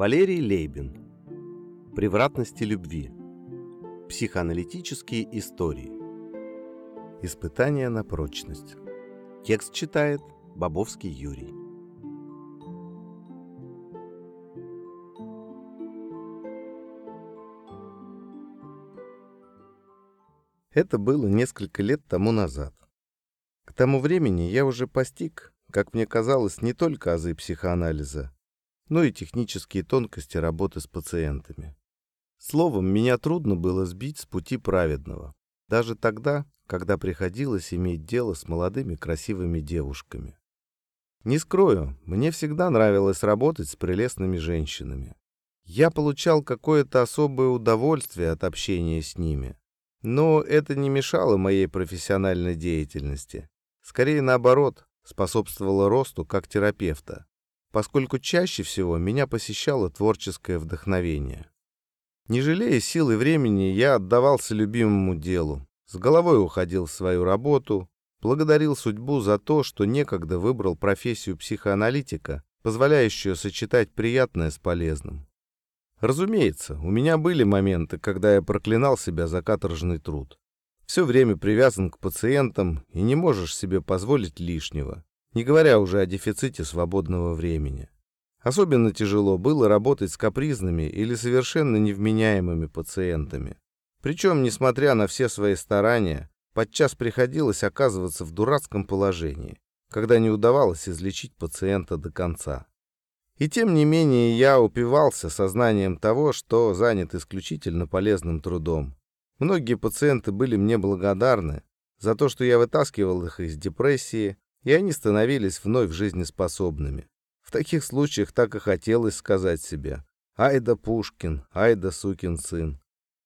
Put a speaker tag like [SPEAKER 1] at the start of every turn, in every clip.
[SPEAKER 1] Валерий Лейбин. Превратности любви. Психоаналитические истории. Испытания на прочность. Текст читает Бобовский Юрий. Это было несколько лет тому назад. К тому времени я уже постиг, как мне казалось, не только азы психоанализа, но и технические тонкости работы с пациентами. Словом, меня трудно было сбить с пути праведного, даже тогда, когда приходилось иметь дело с молодыми красивыми девушками. Не скрою, мне всегда нравилось работать с прелестными женщинами. Я получал какое-то особое удовольствие от общения с ними. Но это не мешало моей профессиональной деятельности. Скорее наоборот, способствовало росту как терапевта, поскольку чаще всего меня посещало творческое вдохновение. Не жалея сил и времени, я отдавался любимому делу, с головой уходил в свою работу, благодарил судьбу за то, что некогда выбрал профессию психоаналитика, позволяющую сочетать приятное с полезным. Разумеется, у меня были моменты, когда я проклинал себя за каторжный труд. Все время привязан к пациентам и не можешь себе позволить лишнего, не говоря уже о дефиците свободного времени. Особенно тяжело было работать с капризными или совершенно невменяемыми пациентами. Причем, несмотря на все свои старания, подчас приходилось оказываться в дурацком положении, когда не удавалось излечить пациента до конца. И тем не менее я упивался сознанием того, что занят исключительно полезным трудом. Многие пациенты были мне благодарны за то, что я вытаскивал их из депрессии, и они становились вновь жизнеспособными. В таких случаях так и хотелось сказать себе «Ай да Пушкин, ай да сукин сын».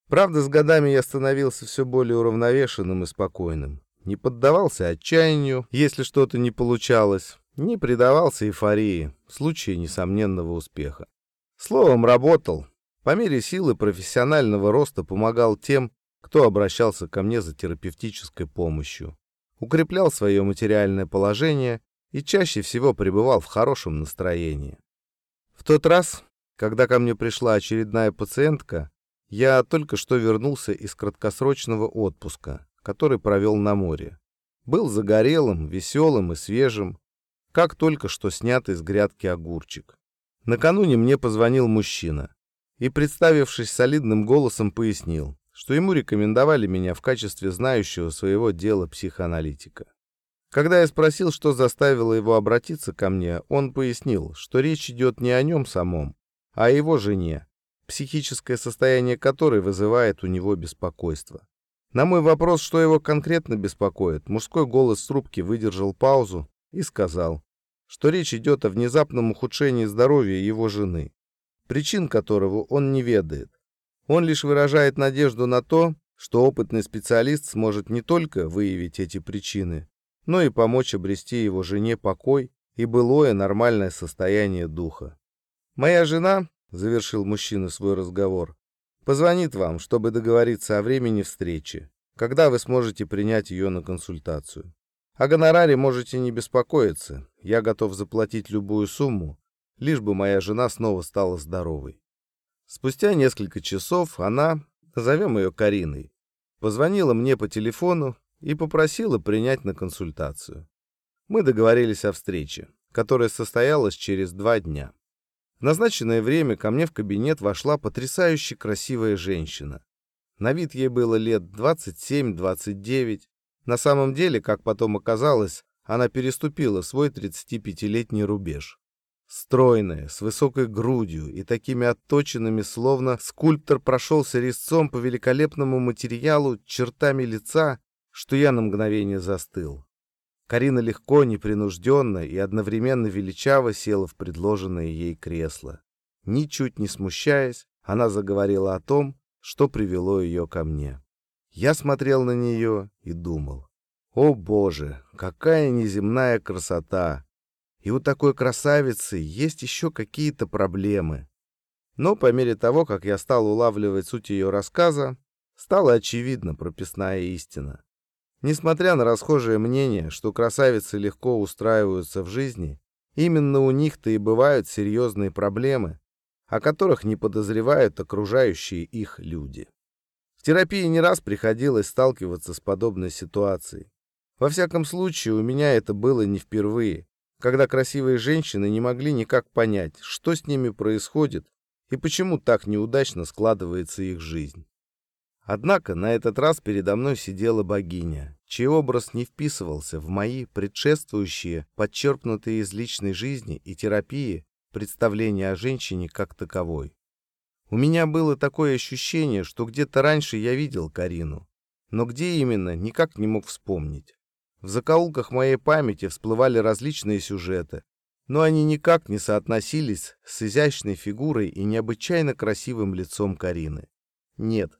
[SPEAKER 1] Правда, с годами я становился все более уравновешенным и спокойным. Не поддавался отчаянию, если что-то не получалось, не предавался эйфории в случае несомненного успеха. Словом, работал. По мере силы профессионального роста помогал тем, кто обращался ко мне за терапевтической помощью. Укреплял свое материальное положение и чаще всего пребывал в хорошем настроении. В тот раз, когда ко мне пришла очередная пациентка, я только что вернулся из краткосрочного отпуска, который провел на море. Был загорелым, веселым и свежим, как только что снятый с грядки огурчик. Накануне мне позвонил мужчина и, представившись солидным голосом, пояснил, что ему рекомендовали меня в качестве знающего своего дела психоаналитика. Когда я спросил, что заставило его обратиться ко мне, он пояснил, что речь идет не о нем самом, а о его жене, психическое состояние которой вызывает у него беспокойство. На мой вопрос, что его конкретно беспокоит, мужской голос с трубки выдержал паузу и сказал, что речь идет о внезапном ухудшении здоровья его жены, причин которого он не ведает. Он лишь выражает надежду на то, что опытный специалист сможет не только выявить эти причины, но и помочь обрести его жене покой и былое нормальное состояние духа. «Моя жена», — завершил мужчина свой разговор, — «позвонит вам, чтобы договориться о времени встречи, когда вы сможете принять ее на консультацию. О гонораре можете не беспокоиться. Я готов заплатить любую сумму, лишь бы моя жена снова стала здоровой. Спустя несколько часов она, назовем ее Кариной, позвонила мне по телефону и попросила принять на консультацию. Мы договорились о встрече, которая состоялась через два дня. В назначенное время ко мне в кабинет вошла потрясающе красивая женщина. На вид ей было лет 27-29, на самом деле, как потом оказалось, она переступила свой 35-летний рубеж. Стройная, с высокой грудью и такими отточенными, словно скульптор прошелся резцом по великолепному материалу чертами лица, что я на мгновение застыл. Карина легко, непринужденно и одновременно величаво села в предложенное ей кресло. Ничуть не смущаясь, она заговорила о том, что привело ее ко мне. Я смотрел на нее и думал, о боже, какая неземная красота! И у такой красавицы есть еще какие-то проблемы. Но по мере того, как я стал улавливать суть ее рассказа, стала очевидна прописная истина. Несмотря на расхожее мнение, что красавицы легко устраиваются в жизни, именно у них-то и бывают серьезные проблемы, о которых не подозревают окружающие их люди. В терапии не раз приходилось сталкиваться с подобной ситуацией. Во всяком случае, у меня это было не впервые, когда красивые женщины не могли никак понять, что с ними происходит и почему так неудачно складывается их жизнь. Однако на этот раз передо мной сидела богиня, чей образ не вписывался в мои предшествующие, подчеркнутые из личной жизни и терапии, представления о женщине как таковой. У меня было такое ощущение, что где-то раньше я видел Карину, но где именно, никак не мог вспомнить. В закоулках моей памяти всплывали различные сюжеты, но они никак не соотносились с изящной фигурой и необычайно красивым лицом Карины. Нет,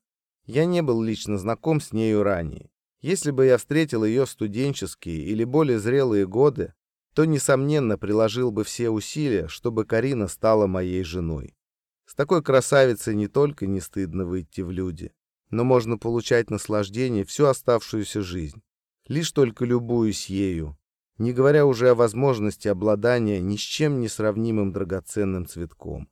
[SPEAKER 1] я не был лично знаком с нею ранее. Если бы я встретил ее студенческие или более зрелые годы, то, несомненно, приложил бы все усилия, чтобы Карина стала моей женой. С такой красавицей не только не стыдно выйти в люди, но можно получать наслаждение всю оставшуюся жизнь. Лишь только любуюсь ею, не говоря уже о возможности обладания ни с чем не сравнимым драгоценным цветком.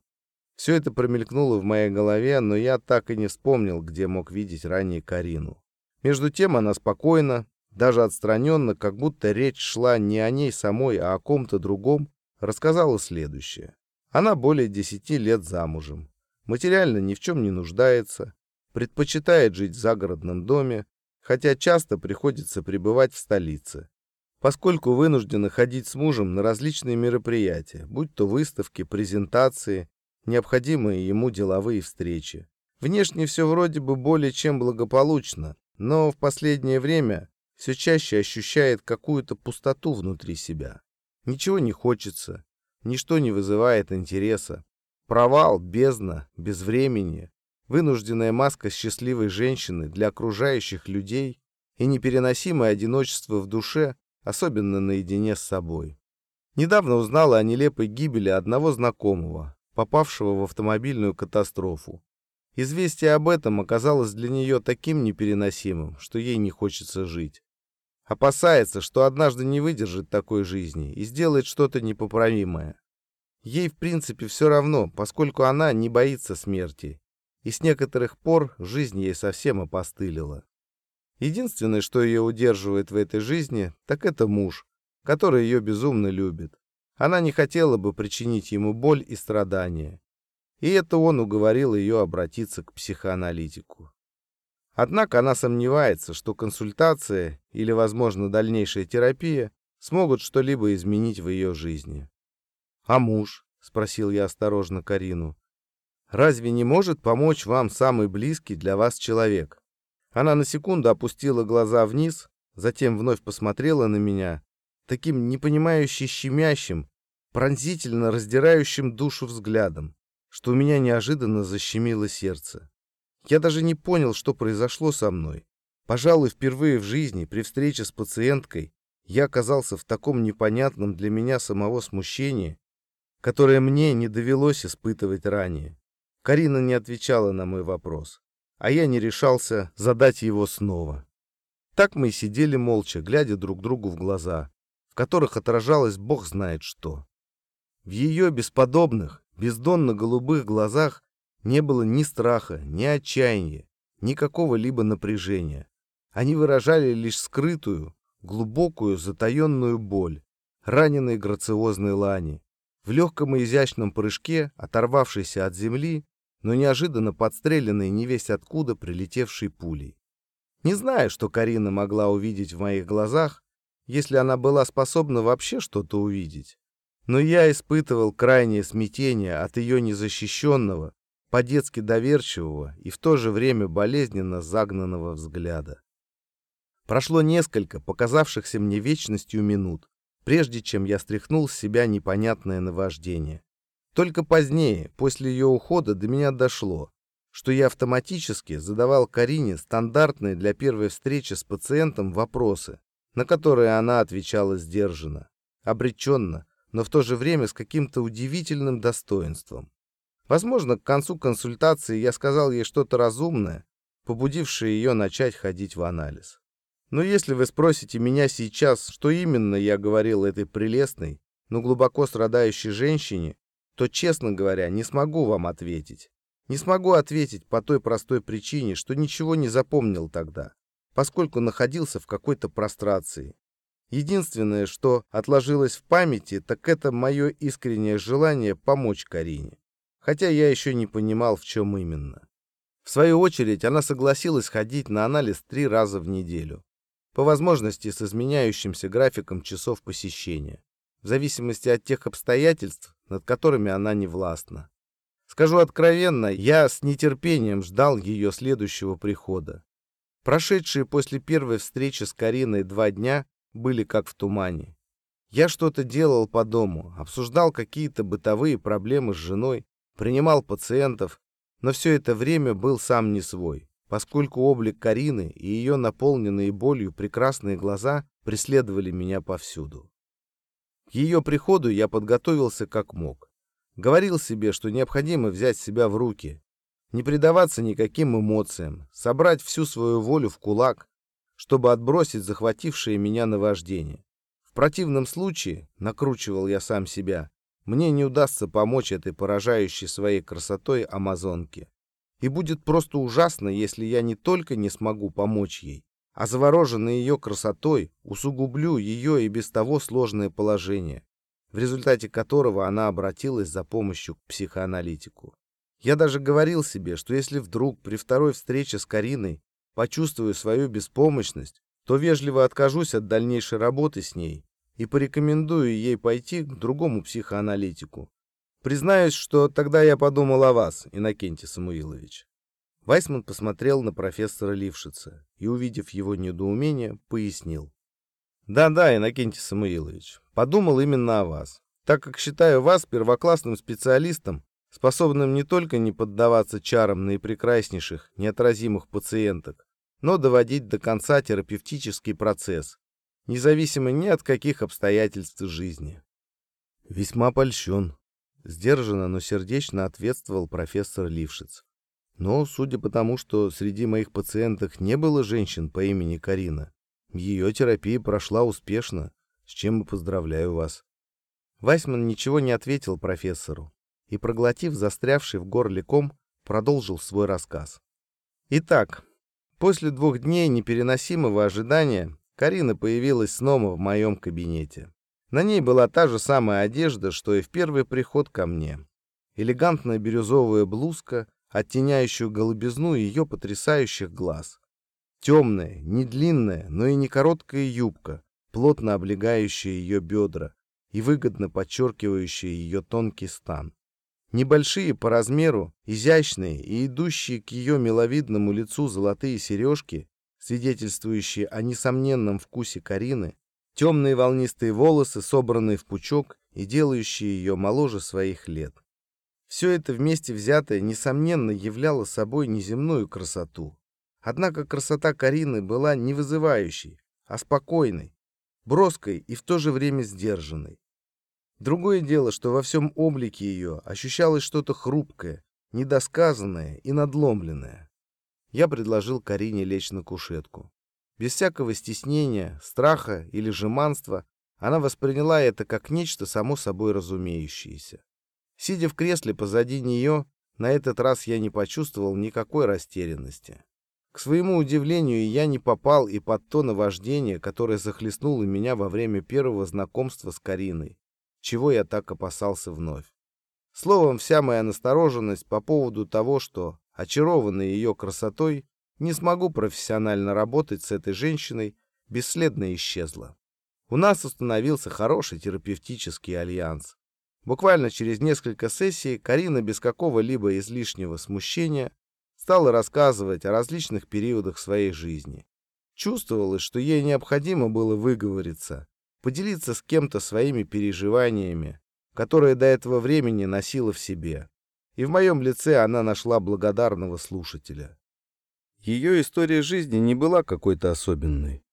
[SPEAKER 1] Все это промелькнуло в моей голове, но я так и не вспомнил, где мог видеть ранее Карину. Между тем она спокойно, даже отстраненно, как будто речь шла не о ней самой, а о ком-то другом, рассказала следующее. Она более десяти лет замужем, материально ни в чем не нуждается, предпочитает жить в загородном доме, хотя часто приходится пребывать в столице, поскольку вынуждена ходить с мужем на различные мероприятия, будь то выставки, презентации необходимые ему деловые встречи. Внешне все вроде бы более чем благополучно, но в последнее время все чаще ощущает какую-то пустоту внутри себя. Ничего не хочется, ничто не вызывает интереса. Провал, бездна, безвремени, вынужденная маска счастливой женщины для окружающих людей и непереносимое одиночество в душе, особенно наедине с собой. Недавно узнала о нелепой гибели одного знакомого, попавшего в автомобильную катастрофу. Известие об этом оказалось для нее таким непереносимым, что ей не хочется жить. Опасается, что однажды не выдержит такой жизни и сделает что-то непоправимое. Ей, в принципе, все равно, поскольку она не боится смерти, и с некоторых пор жизнь ей совсем опостылила. Единственное, что ее удерживает в этой жизни, так это муж, который ее безумно любит. Она не хотела бы причинить ему боль и страдания. И это он уговорил ее обратиться к психоаналитику. Однако она сомневается, что консультация или, возможно, дальнейшая терапия смогут что-либо изменить в ее жизни. «А муж?» — спросил я осторожно Карину. «Разве не может помочь вам самый близкий для вас человек?» Она на секунду опустила глаза вниз, затем вновь посмотрела на меня таким непонимающе щемящим, пронзительно раздирающим душу взглядом, что у меня неожиданно защемило сердце. Я даже не понял, что произошло со мной. Пожалуй, впервые в жизни при встрече с пациенткой я оказался в таком непонятном для меня самого смущении, которое мне не довелось испытывать ранее. Карина не отвечала на мой вопрос, а я не решался задать его снова. Так мы сидели молча, глядя друг другу в глаза в которых отражалось бог знает что. В ее бесподобных, бездонно-голубых глазах не было ни страха, ни отчаяния, ни какого-либо напряжения. Они выражали лишь скрытую, глубокую, затаенную боль, раненой грациозной лани, в легком и изящном прыжке, оторвавшейся от земли, но неожиданно подстреленной невесть откуда прилетевшей пулей. Не знаю, что Карина могла увидеть в моих глазах, если она была способна вообще что-то увидеть. Но я испытывал крайнее смятение от ее незащищенного, по-детски доверчивого и в то же время болезненно загнанного взгляда. Прошло несколько, показавшихся мне вечностью минут, прежде чем я стряхнул с себя непонятное наваждение. Только позднее, после ее ухода, до меня дошло, что я автоматически задавал Карине стандартные для первой встречи с пациентом вопросы, на которые она отвечала сдержанно, обреченно, но в то же время с каким-то удивительным достоинством. Возможно, к концу консультации я сказал ей что-то разумное, побудившее ее начать ходить в анализ. Но если вы спросите меня сейчас, что именно я говорил этой прелестной, но глубоко страдающей женщине, то, честно говоря, не смогу вам ответить. Не смогу ответить по той простой причине, что ничего не запомнил тогда, поскольку находился в какой-то прострации. Единственное, что отложилось в памяти, так это мое искреннее желание помочь Карине. Хотя я еще не понимал, в чем именно. В свою очередь, она согласилась ходить на анализ три раза в неделю. По возможности с изменяющимся графиком часов посещения. В зависимости от тех обстоятельств, над которыми она не властна. Скажу откровенно, я с нетерпением ждал ее следующего прихода. Прошедшие после первой встречи с Кариной два дня были как в тумане. Я что-то делал по дому, обсуждал какие-то бытовые проблемы с женой, принимал пациентов, но все это время был сам не свой, поскольку облик Карины и ее наполненные болью прекрасные глаза преследовали меня повсюду. Ее приходу я подготовился как мог. Говорил себе, что необходимо взять себя в руки, не предаваться никаким эмоциям, собрать всю свою волю в кулак, чтобы отбросить захватившее меня наваждение. В противном случае, накручивал я сам себя, мне не удастся помочь этой поражающей своей красотой амазонке. И будет просто ужасно, если я не только не смогу помочь ей, а завороженный ее красотой усугублю ее и без того сложное положение, в результате которого она обратилась за помощью к психоаналитику. Я даже говорил себе, что если вдруг при второй встрече с Кариной почувствую свою беспомощность, то вежливо откажусь от дальнейшей работы с ней и порекомендую ей пойти к другому психоаналитику. Признаюсь, что тогда я подумал о вас, Иннокентий Самуилович. Вайсман посмотрел на профессора Лившица и, увидев его недоумение, пояснил. Да-да, Иннокентий Самуилович, подумал именно о вас, так как считаю вас первоклассным специалистом, способным не только не поддаваться чарам наипрекраснейших, неотразимых пациенток, но доводить до конца терапевтический процесс, независимо ни от каких обстоятельств жизни. Весьма польщен. Сдержанно, но сердечно ответствовал профессор Лившиц. Но, судя по тому, что среди моих пациенток не было женщин по имени Карина, ее терапия прошла успешно, с чем и поздравляю вас. Вайсман ничего не ответил профессору и, проглотив застрявший в горле ком, продолжил свой рассказ. Итак, после двух дней непереносимого ожидания Карина появилась снова в моем кабинете. На ней была та же самая одежда, что и в первый приход ко мне. Элегантная бирюзовая блузка, оттеняющая голубизну ее потрясающих глаз. Темная, не длинная, но и не короткая юбка, плотно облегающая ее бедра и выгодно подчеркивающая ее тонкий стан. Небольшие по размеру, изящные и идущие к ее миловидному лицу золотые сережки, свидетельствующие о несомненном вкусе Карины, темные волнистые волосы, собранные в пучок и делающие ее моложе своих лет. Все это вместе взятое, несомненно, являло собой неземную красоту. Однако красота Карины была не вызывающей, а спокойной, броской и в то же время сдержанной. Другое дело, что во всем облике ее ощущалось что-то хрупкое, недосказанное и надломленное. Я предложил Карине лечь на кушетку. Без всякого стеснения, страха или жеманства она восприняла это как нечто само собой разумеющееся. Сидя в кресле позади нее, на этот раз я не почувствовал никакой растерянности. К своему удивлению, я не попал и под то наваждение, которое захлестнуло меня во время первого знакомства с Кариной, чего я так опасался вновь. Словом, вся моя настороженность по поводу того, что, очарованный ее красотой, не смогу профессионально работать с этой женщиной, бесследно исчезла. У нас установился хороший терапевтический альянс. Буквально через несколько сессий Карина без какого-либо излишнего смущения стала рассказывать о различных периодах своей жизни. Чувствовалось, что ей необходимо было выговориться, поделиться с кем-то своими переживаниями, которые до этого времени носила в себе. И в моем лице она нашла благодарного слушателя. Ее история жизни не была какой-то особенной.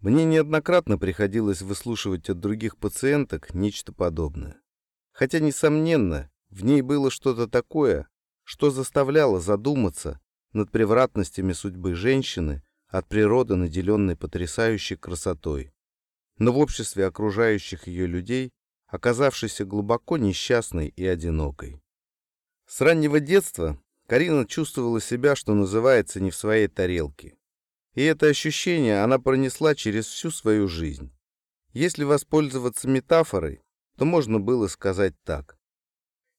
[SPEAKER 1] Мне неоднократно приходилось выслушивать от других пациенток нечто подобное. Хотя, несомненно, в ней было что-то такое, что заставляло задуматься над превратностями судьбы женщины от природы, наделенной потрясающей красотой. Но в обществе окружающих ее людей оказавшейся глубоко несчастной и одинокой. С раннего детства Карина чувствовала себя, что называется, не в своей тарелке. И это ощущение она пронесла через всю свою жизнь. Если воспользоваться метафорой, то можно было сказать так.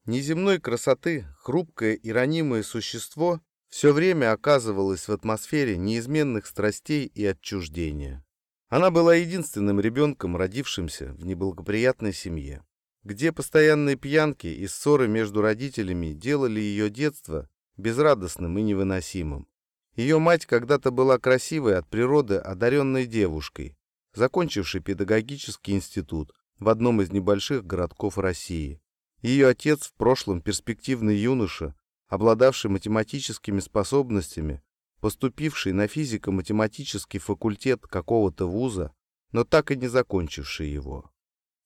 [SPEAKER 1] Неземной красоты, хрупкое и ранимое существо все время оказывалось в атмосфере неизменных страстей и отчуждения. Она была единственным ребенком, родившимся в неблагоприятной семье, где постоянные пьянки и ссоры между родителями делали ее детство безрадостным и невыносимым. Ее мать когда-то была красивой от природы одаренной девушкой, закончившей педагогический институт в одном из небольших городков России. Ее отец в прошлом перспективный юноша, обладавший математическими способностями, поступивший на физико-математический факультет какого-то вуза, но так и не закончивший его.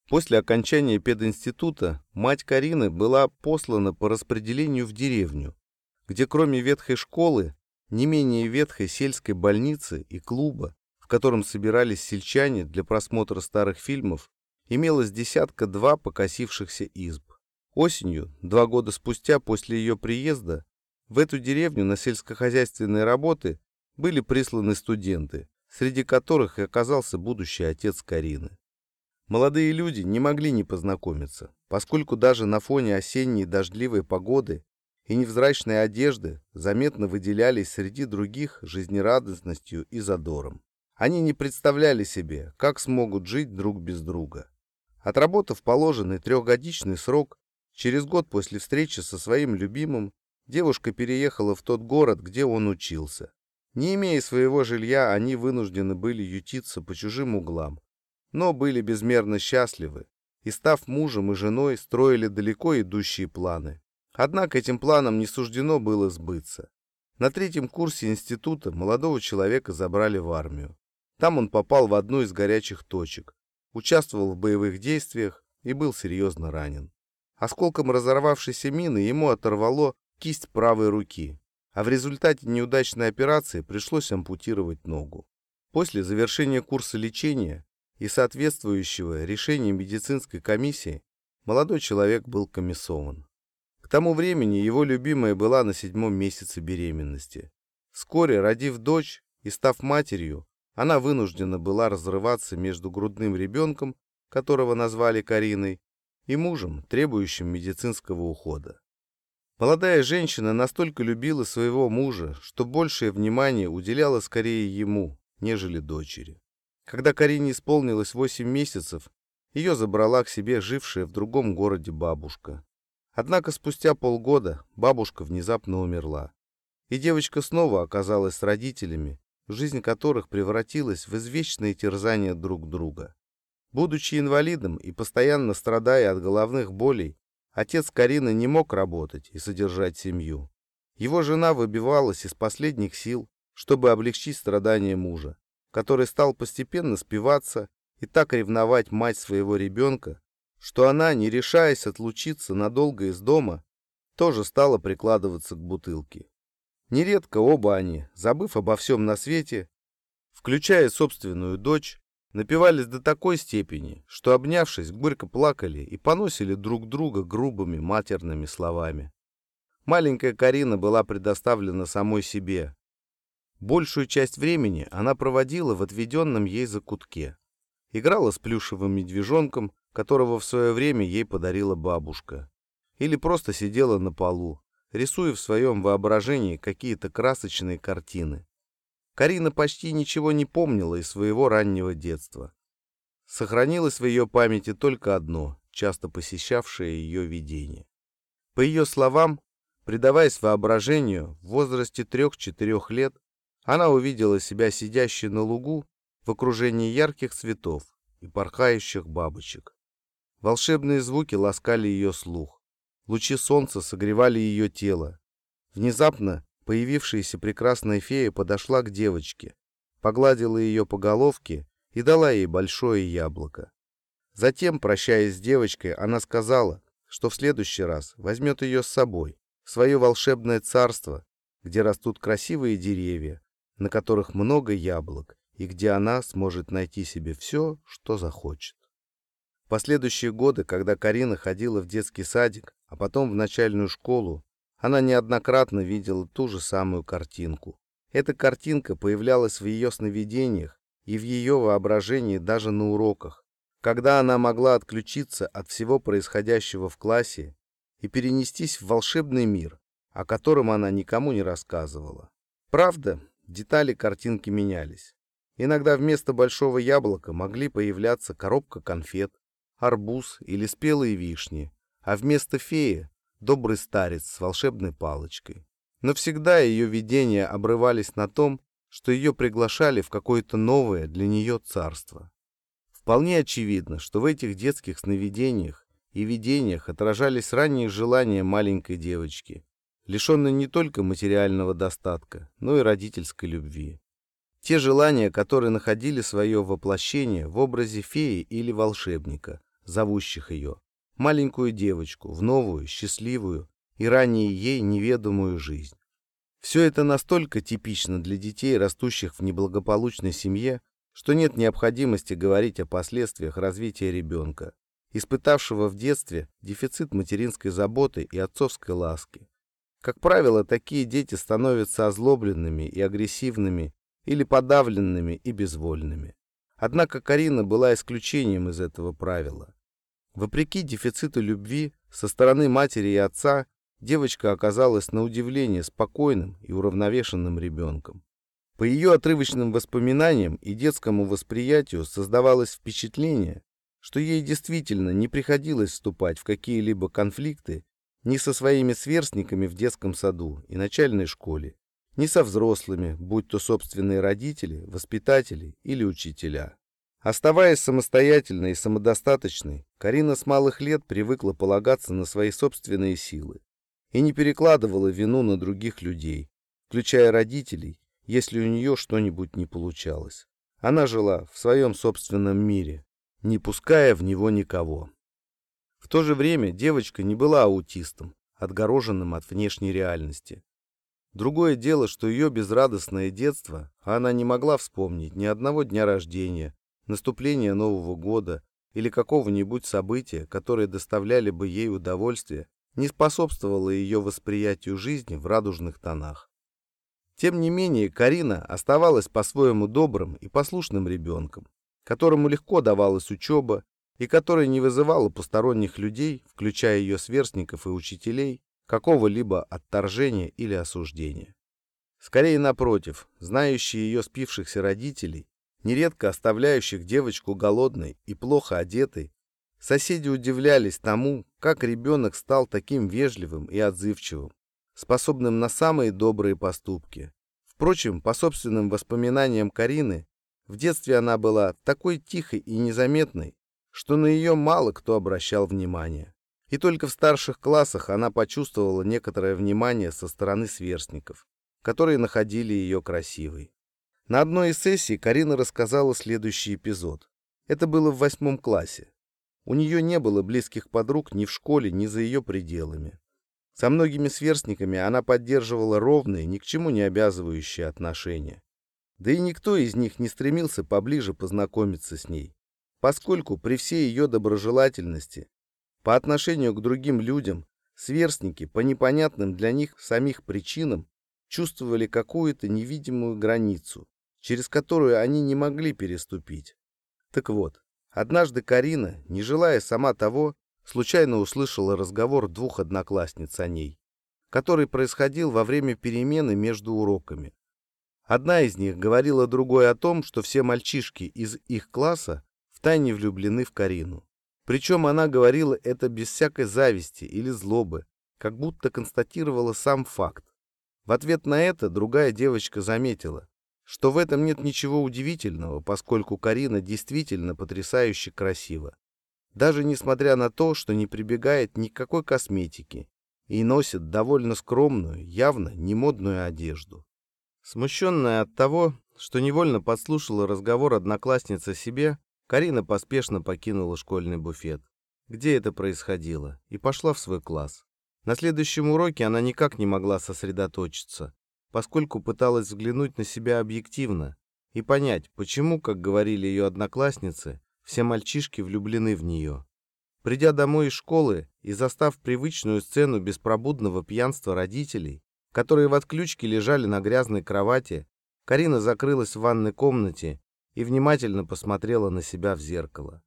[SPEAKER 1] После окончания пединститута мать Карины была послана по распределению в деревню, где кроме ветхой школы, не менее ветхой сельской больницы и клуба, в котором собирались сельчане для просмотра старых фильмов, имелось десятка-два покосившихся изб. Осенью, два года спустя после ее приезда, в эту деревню на сельскохозяйственные работы были присланы студенты, среди которых и оказался будущий отец Карины. Молодые люди не могли не познакомиться, поскольку даже на фоне осенней дождливой погоды и невзрачной одежды заметно выделялись среди других жизнерадостностью и задором. Они не представляли себе, как смогут жить друг без друга. Отработав положенный трехгодичный срок, через год после встречи со своим любимым, девушка переехала в тот город, где он учился. Не имея своего жилья, они вынуждены были ютиться по чужим углам, но были безмерно счастливы и, став мужем и женой, строили далеко идущие планы. Однако этим планам не суждено было сбыться. На третьем курсе института молодого человека забрали в армию. Там он попал в одну из горячих точек, участвовал в боевых действиях и был серьезно ранен. Осколком разорвавшейся мины ему оторвало кисть правой руки, а в результате неудачной операции пришлось ампутировать ногу. После завершения курса лечения и соответствующего решения медицинской комиссии молодой человек был комиссован. К тому времени его любимая была на седьмом месяце беременности. Вскоре, родив дочь и став матерью, она вынуждена была разрываться между грудным ребенком, которого назвали Кариной, и мужем, требующим медицинского ухода. Молодая женщина настолько любила своего мужа, что большее внимание уделяла скорее ему, нежели дочери. Когда Карине исполнилось 8 месяцев, ее забрала к себе жившая в другом городе бабушка. Однако спустя полгода бабушка внезапно умерла, и девочка снова оказалась с родителями, жизнь которых превратилась в извечное терзание друг друга. Будучи инвалидом и постоянно страдая от головных болей, Отец Карины не мог работать и содержать семью. Его жена выбивалась из последних сил, чтобы облегчить страдания мужа, который стал постепенно спиваться и так ревновать мать своего ребенка, что она, не решаясь отлучиться надолго из дома, тоже стала прикладываться к бутылке. Нередко оба они, забыв обо всем на свете, включая собственную дочь, Напивались до такой степени, что, обнявшись, горько плакали и поносили друг друга грубыми матерными словами. Маленькая Карина была предоставлена самой себе. Большую часть времени она проводила в отведенном ей закутке. Играла с плюшевым медвежонком, которого в свое время ей подарила бабушка. Или просто сидела на полу, рисуя в своем воображении какие-то красочные картины. Карина почти ничего не помнила из своего раннего детства. Сохранилось в ее памяти только одно, часто посещавшее ее видение. По ее словам, предаваясь воображению, в возрасте трех-четырех лет она увидела себя сидящей на лугу в окружении ярких цветов и порхающих бабочек. Волшебные звуки ласкали ее слух. Лучи солнца согревали ее тело. Внезапно Появившаяся прекрасная фея подошла к девочке, погладила ее по головке и дала ей большое яблоко. Затем, прощаясь с девочкой, она сказала, что в следующий раз возьмет ее с собой, в свое волшебное царство, где растут красивые деревья, на которых много яблок, и где она сможет найти себе все, что захочет. последующие годы, когда Карина ходила в детский садик, а потом в начальную школу, она неоднократно видела ту же самую картинку. Эта картинка появлялась в ее сновидениях и в ее воображении даже на уроках, когда она могла отключиться от всего происходящего в классе и перенестись в волшебный мир, о котором она никому не рассказывала. Правда, детали картинки менялись. Иногда вместо большого яблока могли появляться коробка конфет, арбуз или спелые вишни, а вместо феи — добрый старец с волшебной палочкой. Но всегда ее видения обрывались на том, что ее приглашали в какое-то новое для нее царство. Вполне очевидно, что в этих детских сновидениях и видениях отражались ранние желания маленькой девочки, лишенной не только материального достатка, но и родительской любви. Те желания, которые находили свое воплощение в образе феи или волшебника, зовущих ее, маленькую девочку, в новую, счастливую и ранее ей неведомую жизнь. Все это настолько типично для детей, растущих в неблагополучной семье, что нет необходимости говорить о последствиях развития ребенка, испытавшего в детстве дефицит материнской заботы и отцовской ласки. Как правило, такие дети становятся озлобленными и агрессивными или подавленными и безвольными. Однако Карина была исключением из этого правила. Вопреки дефициту любви со стороны матери и отца, девочка оказалась на удивление спокойным и уравновешенным ребенком. По ее отрывочным воспоминаниям и детскому восприятию создавалось впечатление, что ей действительно не приходилось вступать в какие-либо конфликты ни со своими сверстниками в детском саду и начальной школе, ни со взрослыми, будь то собственные родители, воспитатели или учителя. Оставаясь самостоятельной и самодостаточной, Карина с малых лет привыкла полагаться на свои собственные силы и не перекладывала вину на других людей, включая родителей, если у нее что-нибудь не получалось. Она жила в своем собственном мире, не пуская в него никого. В то же время девочка не была аутистом, отгороженным от внешней реальности. Другое дело, что ее безрадостное детство, а она не могла вспомнить ни одного дня рождения, наступления Нового года или какого-нибудь события, которые доставляли бы ей удовольствие, не способствовало ее восприятию жизни в радужных тонах. Тем не менее, Карина оставалась по-своему добрым и послушным ребенком, которому легко давалась учеба и которая не вызывала посторонних людей, включая ее сверстников и учителей, какого-либо отторжения или осуждения. Скорее напротив, знающие ее спившихся родителей, нередко оставляющих девочку голодной и плохо одетой, соседи удивлялись тому, как ребенок стал таким вежливым и отзывчивым, способным на самые добрые поступки. Впрочем, по собственным воспоминаниям Карины, в детстве она была такой тихой и незаметной, что на ее мало кто обращал внимание. И только в старших классах она почувствовала некоторое внимание со стороны сверстников, которые находили ее красивой. На одной из сессий Карина рассказала следующий эпизод. Это было в восьмом классе. У нее не было близких подруг ни в школе, ни за ее пределами. Со многими сверстниками она поддерживала ровные, ни к чему не обязывающие отношения. Да и никто из них не стремился поближе познакомиться с ней, поскольку при всей ее доброжелательности по отношению к другим людям сверстники по непонятным для них самих причинам чувствовали какую-то невидимую границу, через которую они не могли переступить. Так вот, однажды Карина, не желая сама того, случайно услышала разговор двух одноклассниц о ней, который происходил во время перемены между уроками. Одна из них говорила другой о том, что все мальчишки из их класса втайне влюблены в Карину. Причем она говорила это без всякой зависти или злобы, как будто констатировала сам факт. В ответ на это другая девочка заметила, что в этом нет ничего удивительного, поскольку Карина действительно потрясающе красива. Даже несмотря на то, что не прибегает ни к какой косметике и носит довольно скромную, явно немодную одежду. Смущенная от того, что невольно подслушала разговор одноклассницы себе, Карина поспешно покинула школьный буфет, где это происходило, и пошла в свой класс. На следующем уроке она никак не могла сосредоточиться, поскольку пыталась взглянуть на себя объективно и понять, почему, как говорили ее одноклассницы, Все мальчишки влюблены в нее. Придя домой из школы и застав привычную сцену беспробудного пьянства родителей, которые в отключке лежали на грязной кровати, Карина закрылась в ванной комнате и внимательно посмотрела на себя в зеркало.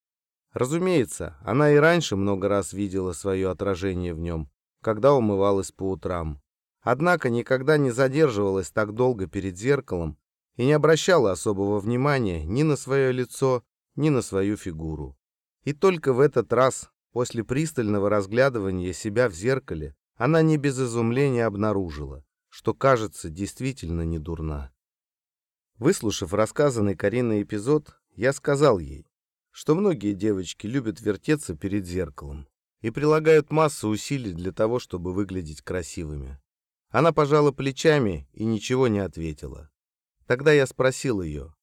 [SPEAKER 1] Разумеется, она и раньше много раз видела свое отражение в нем, когда умывалась по утрам. Однако никогда не задерживалась так долго перед зеркалом и не обращала особого внимания ни на свое лицо, ни на свою фигуру. И только в этот раз, после пристального разглядывания себя в зеркале, она не без изумления обнаружила, что кажется действительно не дурна. Выслушав рассказанный Кариной эпизод, я сказал ей, что многие девочки любят вертеться перед зеркалом и прилагают массу усилий для того, чтобы выглядеть красивыми. Она пожала плечами и ничего не ответила. Тогда я спросил ее,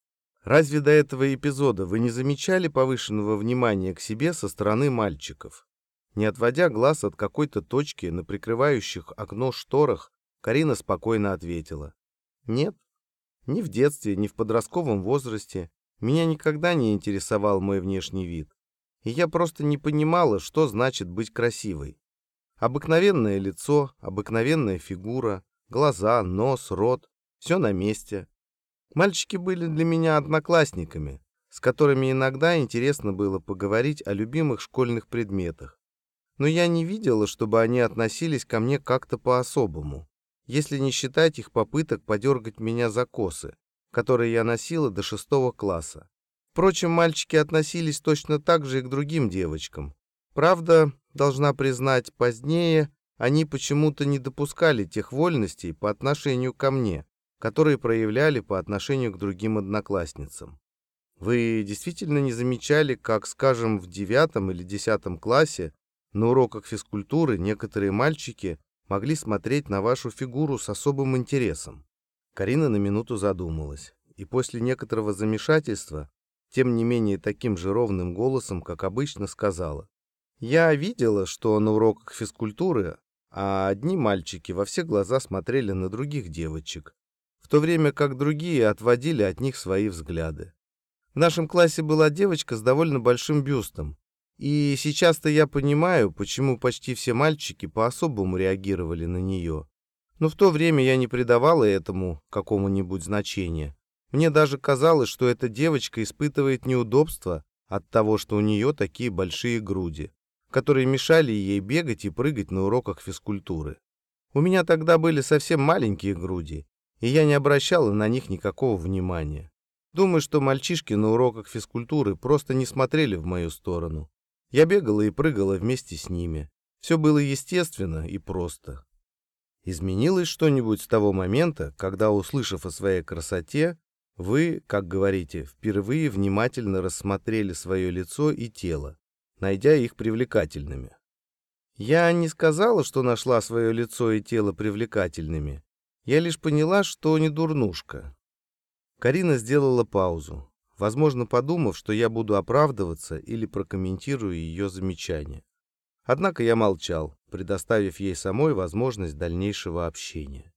[SPEAKER 1] разве до этого эпизода вы не замечали повышенного внимания к себе со стороны мальчиков? Не отводя глаз от какой-то точки на прикрывающих окно шторах, Карина спокойно ответила. Нет, ни в детстве, ни в подростковом возрасте меня никогда не интересовал мой внешний вид. И я просто не понимала, что значит быть красивой. Обыкновенное лицо, обыкновенная фигура, глаза, нос, рот — все на месте. Мальчики были для меня одноклассниками, с которыми иногда интересно было поговорить о любимых школьных предметах. Но я не видела, чтобы они относились ко мне как-то по-особому, если не считать их попыток подергать меня за косы, которые я носила до шестого класса. Впрочем, мальчики относились точно так же и к другим девочкам. Правда, должна признать, позднее они почему-то не допускали тех вольностей по отношению ко мне, которые проявляли по отношению к другим одноклассницам. Вы действительно не замечали, как, скажем, в девятом или десятом классе на уроках физкультуры некоторые мальчики могли смотреть на вашу фигуру с особым интересом? Карина на минуту задумалась, и после некоторого замешательства, тем не менее таким же ровным голосом, как обычно, сказала. Я видела, что на уроках физкультуры, а одни мальчики во все глаза смотрели на других девочек, в то время как другие отводили от них свои взгляды. В нашем классе была девочка с довольно большим бюстом, и сейчас-то я понимаю, почему почти все мальчики по-особому реагировали на нее. Но в то время я не придавала этому какому-нибудь значения. Мне даже казалось, что эта девочка испытывает неудобство от того, что у нее такие большие груди которые мешали ей бегать и прыгать на уроках физкультуры. У меня тогда были совсем маленькие груди, и я не обращала на них никакого внимания. Думаю, что мальчишки на уроках физкультуры просто не смотрели в мою сторону. Я бегала и прыгала вместе с ними. Все было естественно и просто. Изменилось что-нибудь с того момента, когда, услышав о своей красоте, вы, как говорите, впервые внимательно рассмотрели свое лицо и тело, найдя их привлекательными. Я не сказала, что нашла свое лицо и тело привлекательными. Я лишь поняла, что не дурнушка. Карина сделала паузу, возможно, подумав, что я буду оправдываться или прокомментирую ее замечание. Однако я молчал, предоставив ей самой возможность дальнейшего общения.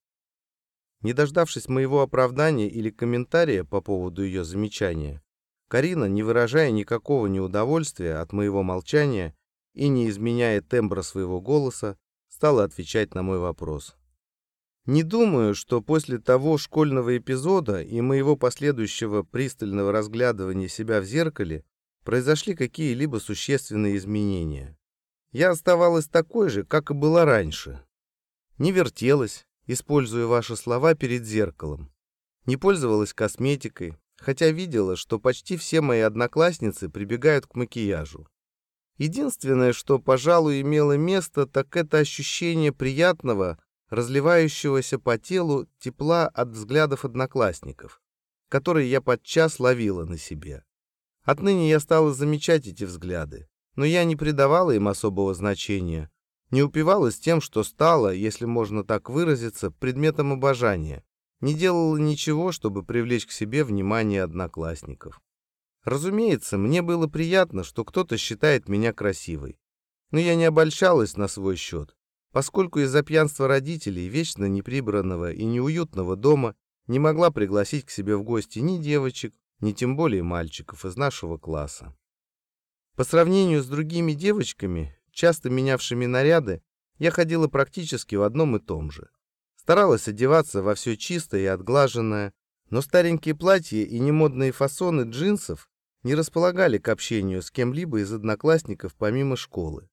[SPEAKER 1] Не дождавшись моего оправдания или комментария по поводу ее замечания, Карина, не выражая никакого неудовольствия от моего молчания и не изменяя тембра своего голоса, стала отвечать на мой вопрос. Не думаю, что после того школьного эпизода и моего последующего пристального разглядывания себя в зеркале произошли какие-либо существенные изменения. Я оставалась такой же, как и была раньше. Не вертелась, используя ваши слова перед зеркалом. Не пользовалась косметикой, хотя видела, что почти все мои одноклассницы прибегают к макияжу. Единственное, что, пожалуй, имело место, так это ощущение приятного, разливающегося по телу тепла от взглядов одноклассников, которые я подчас ловила на себе. Отныне я стала замечать эти взгляды, но я не придавала им особого значения, не упивалась тем, что стала, если можно так выразиться, предметом обожания, не делала ничего, чтобы привлечь к себе внимание одноклассников. Разумеется, мне было приятно, что кто-то считает меня красивой. Но я не обольщалась на свой счет, поскольку из-за пьянства родителей, вечно неприбранного и неуютного дома, не могла пригласить к себе в гости ни девочек, ни тем более мальчиков из нашего класса. По сравнению с другими девочками, часто менявшими наряды, я ходила практически в одном и том же. Старалась одеваться во все чистое и отглаженное, но старенькие платья и немодные фасоны джинсов не располагали к общению с кем-либо из одноклассников помимо школы.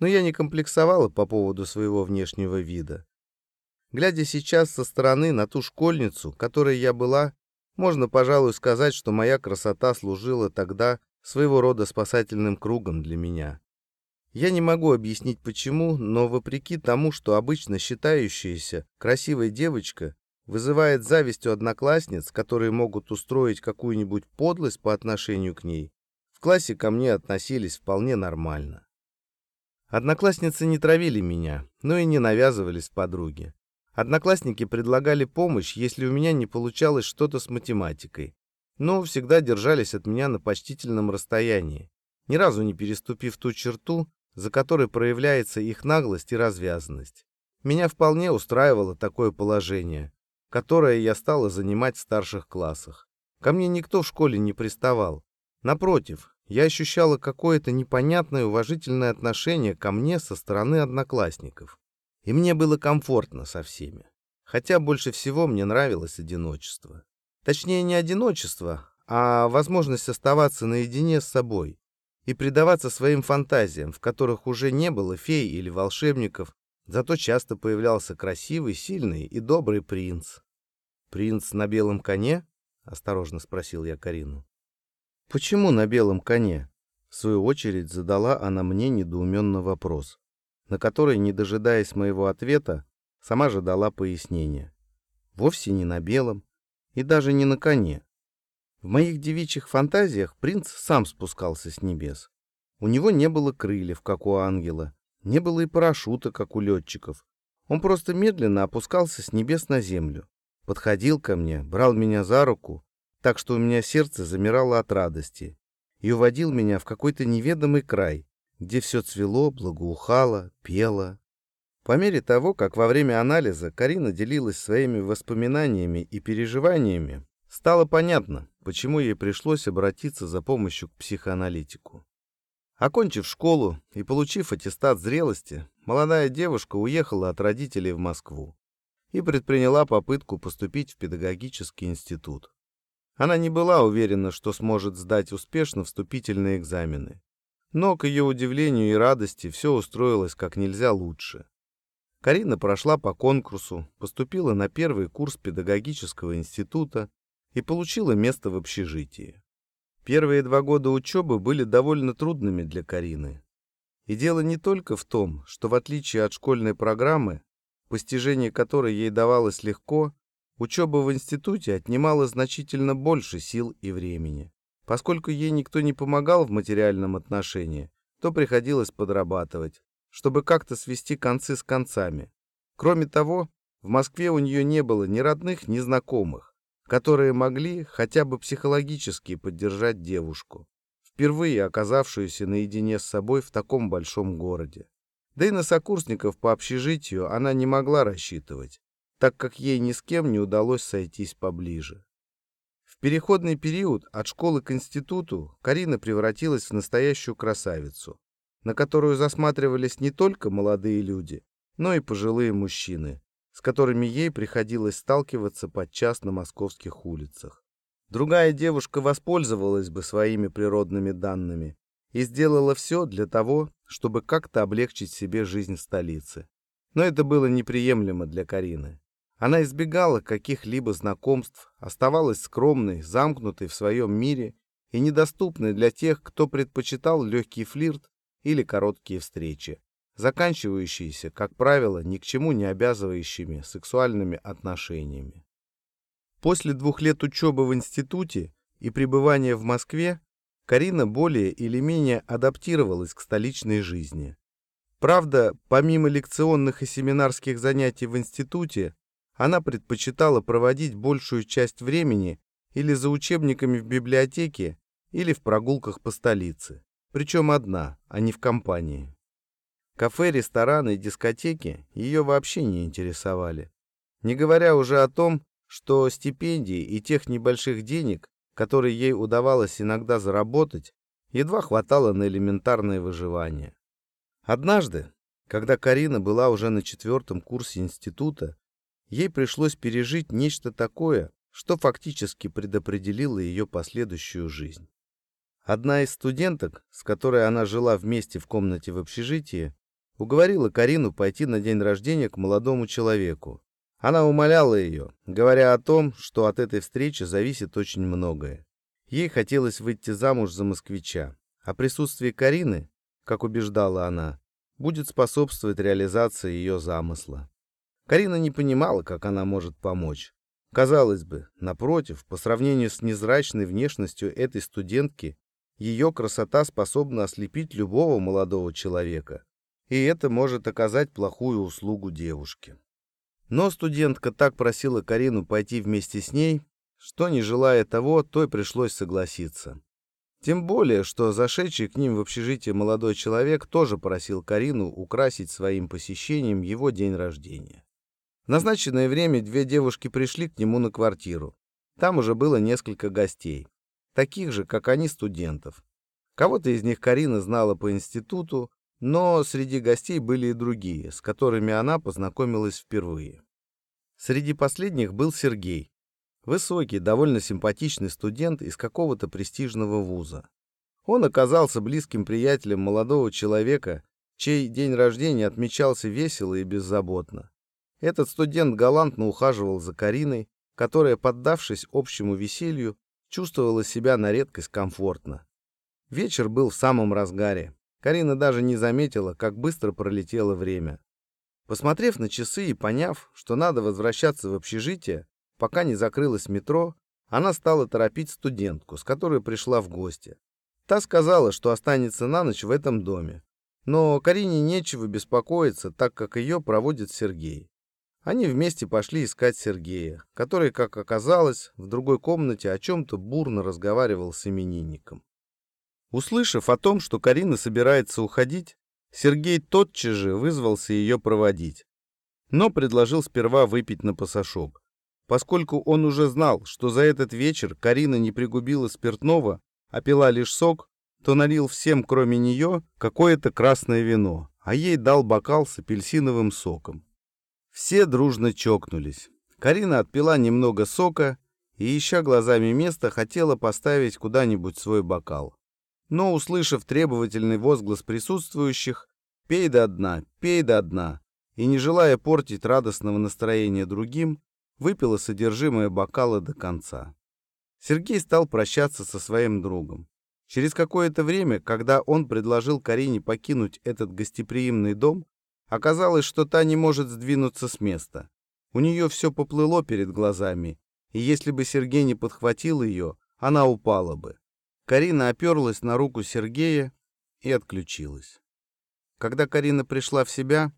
[SPEAKER 1] Но я не комплексовала по поводу своего внешнего вида. Глядя сейчас со стороны на ту школьницу, которой я была, можно, пожалуй, сказать, что моя красота служила тогда своего рода спасательным кругом для меня. Я не могу объяснить почему, но вопреки тому, что обычно считающаяся красивая девочка вызывает зависть у одноклассниц, которые могут устроить какую-нибудь подлость по отношению к ней, в классе ко мне относились вполне нормально. Одноклассницы не травили меня, но и не навязывались подруги. Одноклассники предлагали помощь, если у меня не получалось что-то с математикой, но всегда держались от меня на почтительном расстоянии, ни разу не переступив ту черту, за которой проявляется их наглость и развязанность. Меня вполне устраивало такое положение, которое я стала занимать в старших классах. Ко мне никто в школе не приставал. Напротив, я ощущала какое-то непонятное уважительное отношение ко мне со стороны одноклассников. И мне было комфортно со всеми. Хотя больше всего мне нравилось одиночество. Точнее, не одиночество, а возможность оставаться наедине с собой и предаваться своим фантазиям, в которых уже не было фей или волшебников, зато часто появлялся красивый, сильный и добрый принц. «Принц на белом коне?» — осторожно спросил я Карину. «Почему на белом коне?» В свою очередь задала она мне недоуменный вопрос на который, не дожидаясь моего ответа, сама же дала пояснение. Вовсе не на белом и даже не на коне. В моих девичьих фантазиях принц сам спускался с небес. У него не было крыльев, как у ангела, не было и парашюта, как у летчиков. Он просто медленно опускался с небес на землю, подходил ко мне, брал меня за руку, так что у меня сердце замирало от радости, и уводил меня в какой-то неведомый край, где все цвело, благоухало, пело. По мере того, как во время анализа Карина делилась своими воспоминаниями и переживаниями, стало понятно, почему ей пришлось обратиться за помощью к психоаналитику. Окончив школу и получив аттестат зрелости, молодая девушка уехала от родителей в Москву и предприняла попытку поступить в педагогический институт. Она не была уверена, что сможет сдать успешно вступительные экзамены, но, к ее удивлению и радости, все устроилось как нельзя лучше. Карина прошла по конкурсу, поступила на первый курс педагогического института и получила место в общежитии. Первые два года учебы были довольно трудными для Карины. И дело не только в том, что в отличие от школьной программы, постижение которой ей давалось легко, учеба в институте отнимала значительно больше сил и времени. Поскольку ей никто не помогал в материальном отношении, то приходилось подрабатывать, чтобы как-то свести концы с концами. Кроме того, в Москве у нее не было ни родных, ни знакомых, которые могли хотя бы психологически поддержать девушку, впервые оказавшуюся наедине с собой в таком большом городе. Да и на сокурсников по общежитию она не могла рассчитывать, так как ей ни с кем не удалось сойтись поближе переходный период от школы к институту Карина превратилась в настоящую красавицу, на которую засматривались не только молодые люди, но и пожилые мужчины, с которыми ей приходилось сталкиваться подчас на московских улицах. Другая девушка воспользовалась бы своими природными данными и сделала все для того, чтобы как-то облегчить себе жизнь в столице. Но это было неприемлемо для Карины. Она избегала каких-либо знакомств, оставалась скромной, замкнутой в своем мире и недоступной для тех, кто предпочитал легкий флирт или короткие встречи, заканчивающиеся, как правило, ни к чему не обязывающими сексуальными отношениями. После двух лет учебы в институте и пребывания в Москве Карина более или менее адаптировалась к столичной жизни. Правда, помимо лекционных и семинарских занятий в институте, она предпочитала проводить большую часть времени или за учебниками в библиотеке, или в прогулках по столице. Причем одна, а не в компании. Кафе, рестораны и дискотеки ее вообще не интересовали. Не говоря уже о том, что стипендии и тех небольших денег, которые ей удавалось иногда заработать, едва хватало на элементарное выживание. Однажды, когда Карина была уже на четвертом курсе института, ей пришлось пережить нечто такое, что фактически предопределило ее последующую жизнь. Одна из студенток, с которой она жила вместе в комнате в общежитии, уговорила Карину пойти на день рождения к молодому человеку. Она умоляла ее, говоря о том, что от этой встречи зависит очень многое. Ей хотелось выйти замуж за москвича, а присутствие Карины, как убеждала она, будет способствовать реализации ее замысла. Карина не понимала, как она может помочь. Казалось бы, напротив, по сравнению с незрачной внешностью этой студентки, ее красота способна ослепить любого молодого человека, и это может оказать плохую услугу девушке. Но студентка так просила Карину пойти вместе с ней, что, не желая того, той пришлось согласиться. Тем более, что зашедший к ним в общежитие молодой человек тоже просил Карину украсить своим посещением его день рождения. В назначенное время две девушки пришли к нему на квартиру. Там уже было несколько гостей таких же, как они, студентов. Кого-то из них Карина знала по институту, но среди гостей были и другие, с которыми она познакомилась впервые. Среди последних был Сергей, высокий, довольно симпатичный студент из какого-то престижного вуза. Он оказался близким приятелем молодого человека, чей день рождения отмечался весело и беззаботно. Этот студент галантно ухаживал за Кариной, которая, поддавшись общему веселью, чувствовала себя на редкость комфортно. Вечер был в самом разгаре. Карина даже не заметила, как быстро пролетело время. Посмотрев на часы и поняв, что надо возвращаться в общежитие, пока не закрылось метро, она стала торопить студентку, с которой пришла в гости. Та сказала, что останется на ночь в этом доме. Но Карине нечего беспокоиться, так как ее проводит Сергей. Они вместе пошли искать Сергея, который, как оказалось, в другой комнате о чем-то бурно разговаривал с именинником. Услышав о том, что Карина собирается уходить, Сергей тотчас же вызвался ее проводить, но предложил сперва выпить на пасашок. Поскольку он уже знал, что за этот вечер Карина не пригубила спиртного, а пила лишь сок, то налил всем, кроме нее, какое-то красное вино, а ей дал бокал с апельсиновым соком. Все дружно чокнулись. Карина отпила немного сока и, ища глазами место, хотела поставить куда-нибудь свой бокал. Но, услышав требовательный возглас присутствующих «Пей до дна, пей до дна», и, не желая портить радостного настроения другим, выпила содержимое бокала до конца. Сергей стал прощаться со своим другом. Через какое-то время, когда он предложил Карине покинуть этот гостеприимный дом, Оказалось, что та не может сдвинуться с места. У нее все поплыло перед глазами, и если бы Сергей не подхватил ее, она упала бы. Карина оперлась на руку Сергея и отключилась. Когда Карина пришла в себя,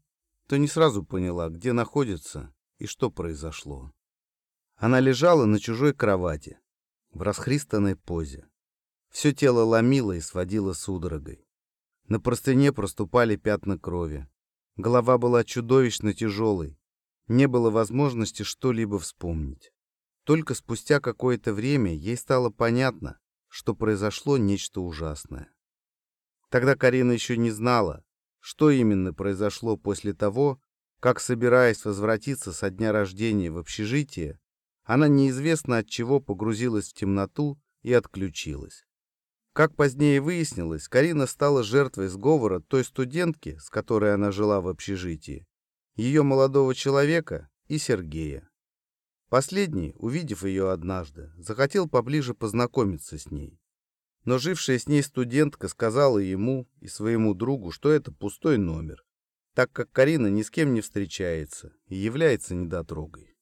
[SPEAKER 1] то не сразу поняла, где находится и что произошло. Она лежала на чужой кровати, в расхристанной позе. Все тело ломило и сводило судорогой. На простыне проступали пятна крови. Голова была чудовищно тяжелой. Не было возможности что-либо вспомнить. Только спустя какое-то время ей стало понятно, что произошло нечто ужасное. Тогда Карина еще не знала, что именно произошло после того, как, собираясь возвратиться со дня рождения в общежитие, она неизвестно от чего погрузилась в темноту и отключилась. Как позднее выяснилось, Карина стала жертвой сговора той студентки, с которой она жила в общежитии, ее молодого человека и Сергея. Последний, увидев ее однажды, захотел поближе познакомиться с ней. Но жившая с ней студентка сказала ему и своему другу, что это пустой номер, так как Карина ни с кем не встречается и является недотрогой.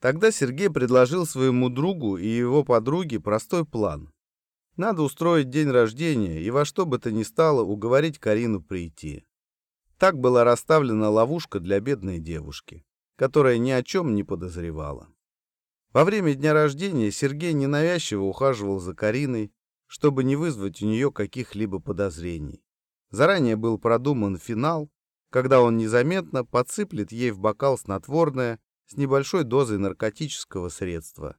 [SPEAKER 1] Тогда Сергей предложил своему другу и его подруге простой план надо устроить день рождения и во что бы то ни стало уговорить Карину прийти. Так была расставлена ловушка для бедной девушки, которая ни о чем не подозревала. Во время дня рождения Сергей ненавязчиво ухаживал за Кариной, чтобы не вызвать у нее каких-либо подозрений. Заранее был продуман финал, когда он незаметно подсыплет ей в бокал снотворное с небольшой дозой наркотического средства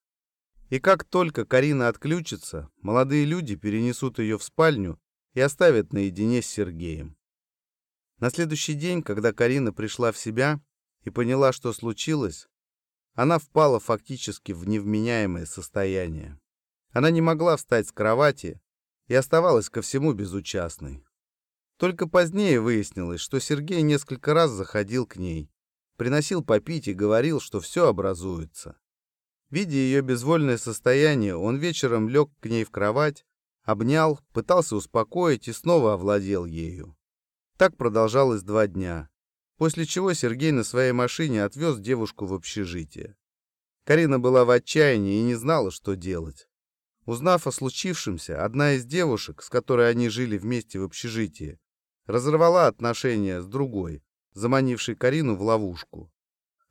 [SPEAKER 1] И как только Карина отключится, молодые люди перенесут ее в спальню и оставят наедине с Сергеем. На следующий день, когда Карина пришла в себя и поняла, что случилось, она впала фактически в невменяемое состояние. Она не могла встать с кровати и оставалась ко всему безучастной. Только позднее выяснилось, что Сергей несколько раз заходил к ней, приносил попить и говорил, что все образуется. Видя ее безвольное состояние, он вечером лег к ней в кровать, обнял, пытался успокоить и снова овладел ею. Так продолжалось два дня, после чего Сергей на своей машине отвез девушку в общежитие. Карина была в отчаянии и не знала, что делать. Узнав о случившемся, одна из девушек, с которой они жили вместе в общежитии, разорвала отношения с другой, заманившей Карину в ловушку.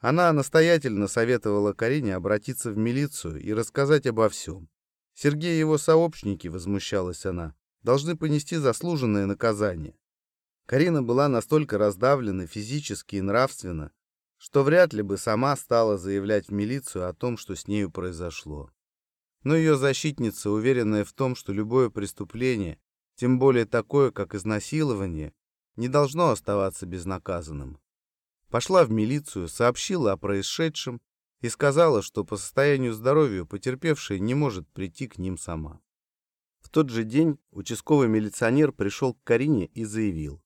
[SPEAKER 1] Она настоятельно советовала Карине обратиться в милицию и рассказать обо всем. Сергей и его сообщники, возмущалась она, должны понести заслуженное наказание. Карина была настолько раздавлена физически и нравственно, что вряд ли бы сама стала заявлять в милицию о том, что с нею произошло. Но ее защитница, уверенная в том, что любое преступление тем более такое, как изнасилование, не должно оставаться безнаказанным. Пошла в милицию, сообщила о происшедшем и сказала, что по состоянию здоровья потерпевшая не может прийти к ним сама. В тот же день участковый милиционер пришел к Карине и заявил,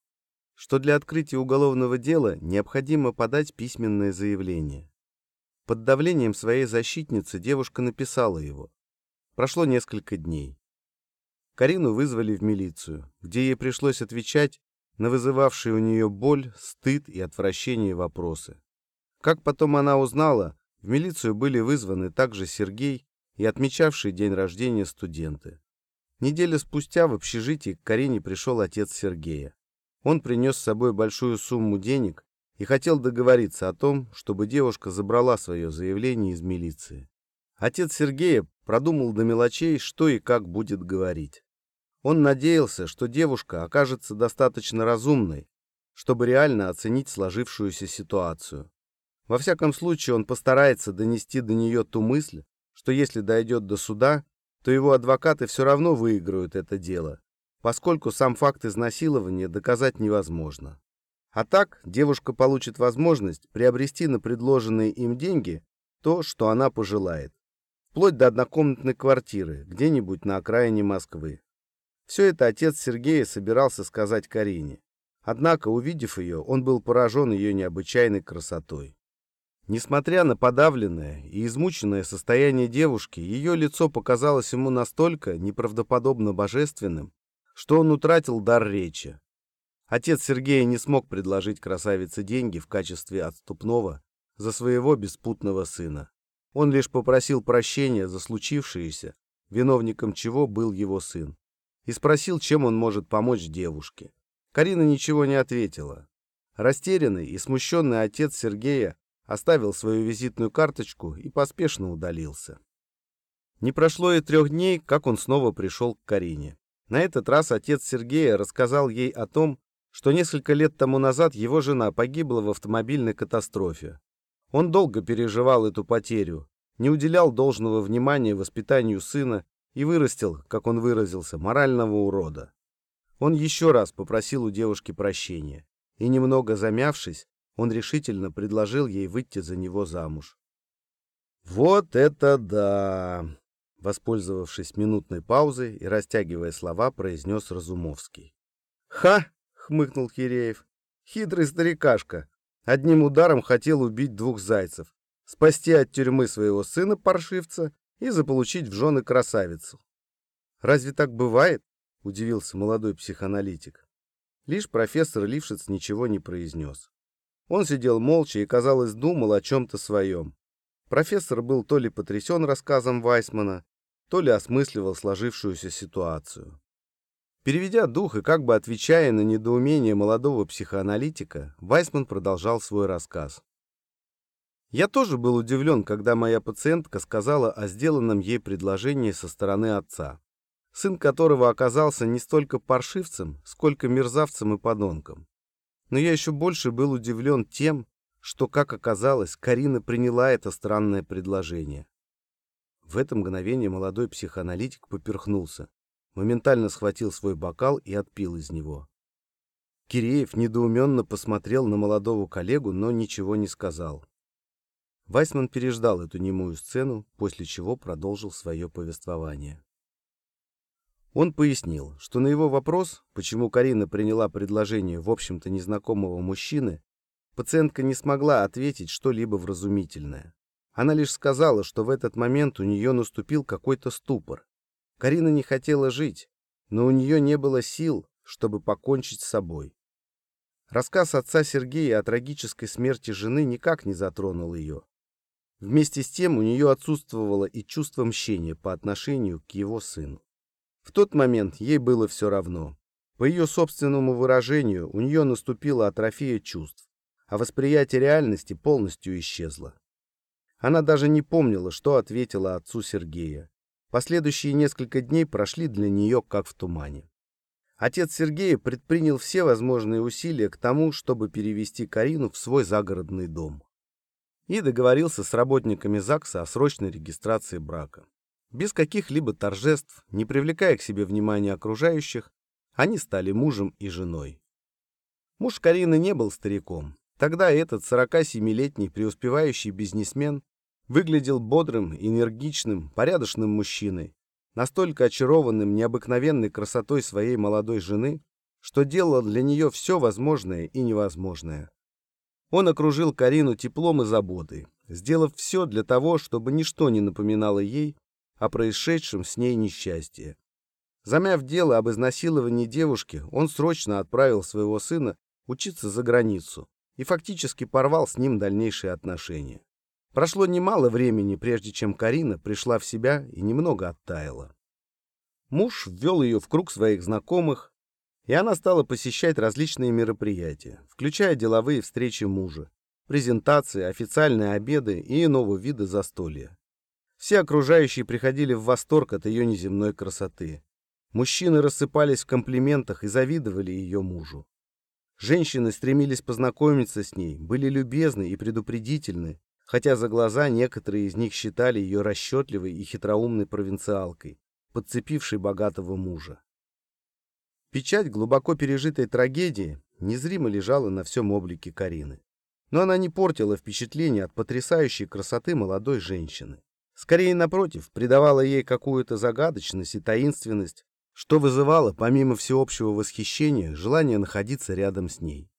[SPEAKER 1] что для открытия уголовного дела необходимо подать письменное заявление. Под давлением своей защитницы девушка написала его. Прошло несколько дней. Карину вызвали в милицию, где ей пришлось отвечать на вызывавшие у нее боль, стыд и отвращение вопросы. Как потом она узнала, в милицию были вызваны также Сергей и отмечавший день рождения студенты. Неделю спустя в общежитии к Карине пришел отец Сергея. Он принес с собой большую сумму денег и хотел договориться о том, чтобы девушка забрала свое заявление из милиции. Отец Сергея продумал до мелочей, что и как будет говорить. Он надеялся, что девушка окажется достаточно разумной, чтобы реально оценить сложившуюся ситуацию. Во всяком случае, он постарается донести до нее ту мысль, что если дойдет до суда, то его адвокаты все равно выиграют это дело, поскольку сам факт изнасилования доказать невозможно. А так девушка получит возможность приобрести на предложенные им деньги то, что она пожелает, вплоть до однокомнатной квартиры где-нибудь на окраине Москвы. Все это отец Сергея собирался сказать Карине. Однако, увидев ее, он был поражен ее необычайной красотой. Несмотря на подавленное и измученное состояние девушки, ее лицо показалось ему настолько неправдоподобно божественным, что он утратил дар речи. Отец Сергея не смог предложить красавице деньги в качестве отступного за своего беспутного сына. Он лишь попросил прощения за случившееся, виновником чего был его сын и спросил, чем он может помочь девушке. Карина ничего не ответила. Растерянный и смущенный отец Сергея оставил свою визитную карточку и поспешно удалился. Не прошло и трех дней, как он снова пришел к Карине. На этот раз отец Сергея рассказал ей о том, что несколько лет тому назад его жена погибла в автомобильной катастрофе. Он долго переживал эту потерю, не уделял должного внимания воспитанию сына и вырастил, как он выразился, морального урода. Он еще раз попросил у девушки прощения, и, немного замявшись, он решительно предложил ей выйти за него замуж. «Вот это да!» Воспользовавшись минутной паузой и растягивая слова, произнес Разумовский. «Ха!» — хмыкнул Киреев. «Хитрый старикашка. Одним ударом хотел убить двух зайцев, спасти от тюрьмы своего сына-паршивца и заполучить в жены красавицу. «Разве так бывает?» — удивился молодой психоаналитик. Лишь профессор Лившиц ничего не произнес. Он сидел молча и, казалось, думал о чем-то своем. Профессор был то ли потрясен рассказом Вайсмана, то ли осмысливал сложившуюся ситуацию. Переведя дух и как бы отвечая на недоумение молодого психоаналитика, Вайсман продолжал свой рассказ. Я тоже был удивлен, когда моя пациентка сказала о сделанном ей предложении со стороны отца, сын которого оказался не столько паршивцем, сколько мерзавцем и подонком. Но я еще больше был удивлен тем, что, как оказалось, Карина приняла это странное предложение.
[SPEAKER 2] В это мгновение молодой психоаналитик поперхнулся, моментально схватил свой бокал и отпил из него. Киреев недоуменно посмотрел на молодого коллегу, но ничего не сказал. Вайсман переждал эту немую сцену, после чего продолжил свое повествование. Он пояснил, что на его вопрос, почему Карина приняла предложение в общем-то незнакомого мужчины, пациентка не смогла ответить что-либо вразумительное. Она лишь сказала, что в этот момент у нее наступил какой-то ступор. Карина не хотела жить, но у нее не было сил, чтобы покончить с собой. Рассказ отца Сергея о трагической смерти жены никак не затронул ее. Вместе с тем у нее отсутствовало и чувство мщения по отношению к его сыну. В тот момент ей было все равно. По ее собственному выражению, у нее наступила атрофия чувств, а восприятие реальности полностью исчезло. Она даже не помнила, что ответила отцу Сергея. Последующие несколько дней прошли для нее как в тумане. Отец Сергея предпринял все возможные усилия к тому, чтобы перевести Карину в свой загородный дом и договорился с работниками ЗАГСа о срочной регистрации брака. Без каких-либо торжеств, не привлекая к себе внимания окружающих, они стали мужем и женой. Муж Карины не был стариком. Тогда этот 47-летний преуспевающий бизнесмен выглядел бодрым, энергичным, порядочным мужчиной, настолько очарованным необыкновенной красотой своей молодой жены, что делал для нее все возможное и невозможное. Он окружил Карину теплом и заботой, сделав все для того, чтобы ничто не напоминало ей о происшедшем с ней несчастье. Замяв дело об изнасиловании девушки, он срочно отправил своего сына учиться за границу и фактически порвал с ним дальнейшие отношения. Прошло немало времени, прежде чем Карина пришла в себя и немного оттаяла. Муж ввел ее в круг своих знакомых, и она стала посещать различные мероприятия, включая деловые встречи мужа, презентации, официальные обеды и иного вида застолья. Все окружающие приходили в восторг от ее неземной красоты. Мужчины рассыпались в комплиментах и завидовали ее мужу. Женщины стремились познакомиться с ней, были любезны и предупредительны, хотя за глаза некоторые из них считали ее расчетливой и хитроумной провинциалкой, подцепившей богатого мужа. Печать глубоко пережитой трагедии незримо лежала на всем облике Карины. Но она не портила впечатление от потрясающей красоты молодой женщины. Скорее, напротив, придавала ей какую-то загадочность и таинственность, что вызывало, помимо всеобщего восхищения, желание находиться рядом с ней.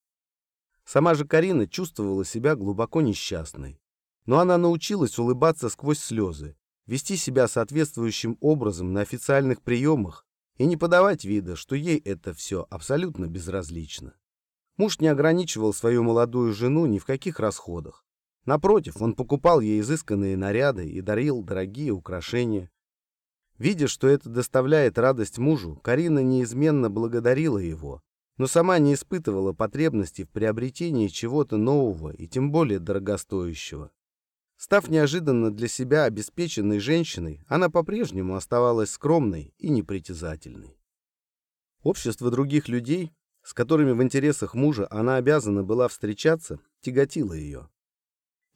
[SPEAKER 2] Сама же Карина чувствовала себя глубоко несчастной. Но она научилась улыбаться сквозь слезы, вести себя соответствующим образом на официальных приемах и не подавать вида, что ей это все абсолютно безразлично. Муж не ограничивал свою молодую жену ни в каких расходах. Напротив, он покупал ей изысканные наряды и дарил дорогие украшения. Видя, что это доставляет радость мужу, Карина неизменно благодарила его, но сама не испытывала потребности в приобретении чего-то нового и тем более дорогостоящего. Став неожиданно для себя обеспеченной женщиной, она по-прежнему оставалась скромной и непритязательной. Общество других людей, с которыми в интересах мужа она обязана была встречаться, тяготило ее.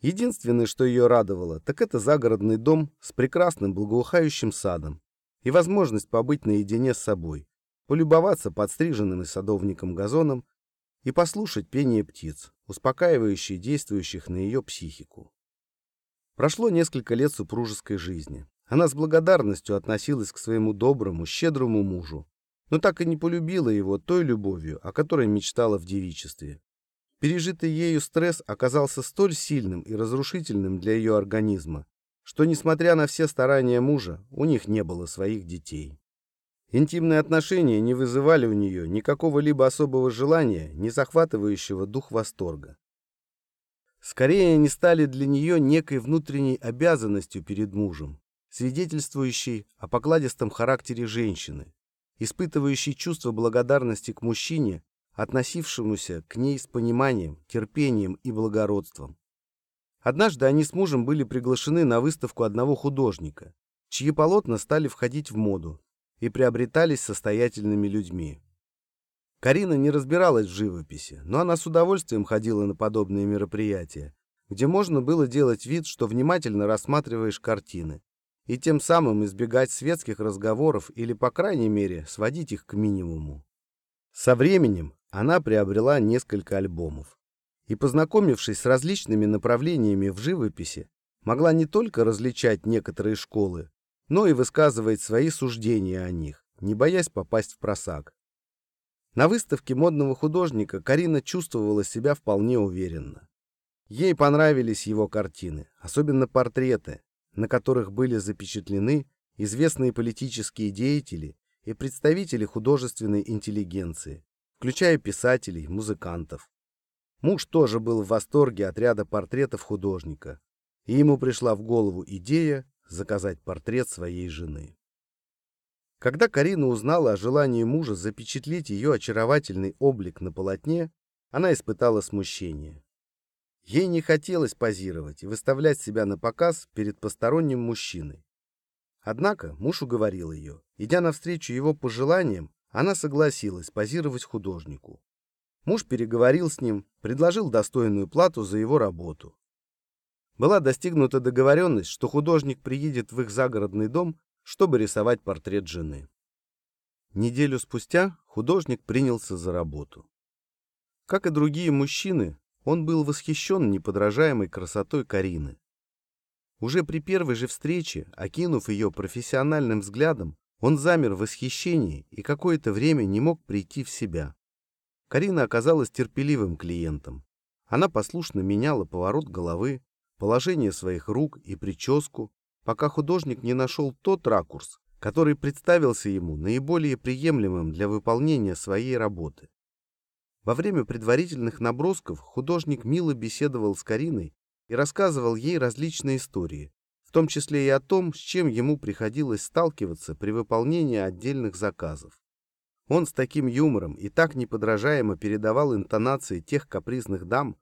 [SPEAKER 2] Единственное, что ее радовало, так это загородный дом с прекрасным благоухающим садом и возможность побыть наедине с собой, полюбоваться подстриженным и садовником газоном и послушать пение птиц, успокаивающие действующих на ее психику. Прошло несколько лет супружеской жизни. Она с благодарностью относилась к своему доброму, щедрому мужу, но так и не полюбила его той любовью, о которой мечтала в девичестве. Пережитый ею стресс оказался столь сильным и разрушительным для ее организма, что, несмотря на все старания мужа, у них не было своих детей. Интимные отношения не вызывали у нее никакого либо особого желания, ни захватывающего дух восторга. Скорее, они стали для нее некой внутренней обязанностью перед мужем, свидетельствующей о покладистом характере женщины, испытывающей чувство благодарности к мужчине, относившемуся к ней с пониманием, терпением и благородством. Однажды они с мужем были приглашены на выставку одного художника, чьи полотна стали входить в моду и приобретались состоятельными людьми. Карина не разбиралась в живописи, но она с удовольствием ходила на подобные мероприятия, где можно было делать вид, что внимательно рассматриваешь картины, и тем самым избегать светских разговоров или, по крайней мере, сводить их к минимуму. Со временем она приобрела несколько альбомов и, познакомившись с различными направлениями в живописи, могла не только различать некоторые школы, но и высказывать свои суждения о них, не боясь попасть в просак. На выставке модного художника Карина чувствовала себя вполне уверенно. Ей понравились его картины, особенно портреты, на которых были запечатлены известные политические деятели и представители художественной интеллигенции, включая писателей, музыкантов. Муж тоже был в восторге от ряда портретов художника, и ему пришла в голову идея заказать портрет своей жены. Когда Карина узнала о желании мужа запечатлеть ее очаровательный облик на полотне, она испытала смущение. Ей не хотелось позировать и выставлять себя на показ перед посторонним мужчиной. Однако муж уговорил ее. Идя навстречу его пожеланиям, она согласилась позировать художнику. Муж переговорил с ним, предложил достойную плату за его работу. Была достигнута договоренность, что художник приедет в их загородный дом, чтобы рисовать портрет жены. Неделю спустя художник принялся за работу. Как и другие мужчины, он был восхищен неподражаемой красотой Карины. Уже при первой же встрече, окинув ее профессиональным взглядом, он замер в восхищении и какое-то время не мог прийти в себя. Карина оказалась терпеливым клиентом. Она послушно меняла поворот головы, положение своих рук и прическу, пока художник не нашел тот ракурс, который представился ему наиболее приемлемым для выполнения своей работы. Во время предварительных набросков художник мило беседовал с Кариной и рассказывал ей различные истории, в том числе и о том, с чем ему приходилось сталкиваться при выполнении отдельных заказов. Он с таким юмором и так неподражаемо передавал интонации тех капризных дам,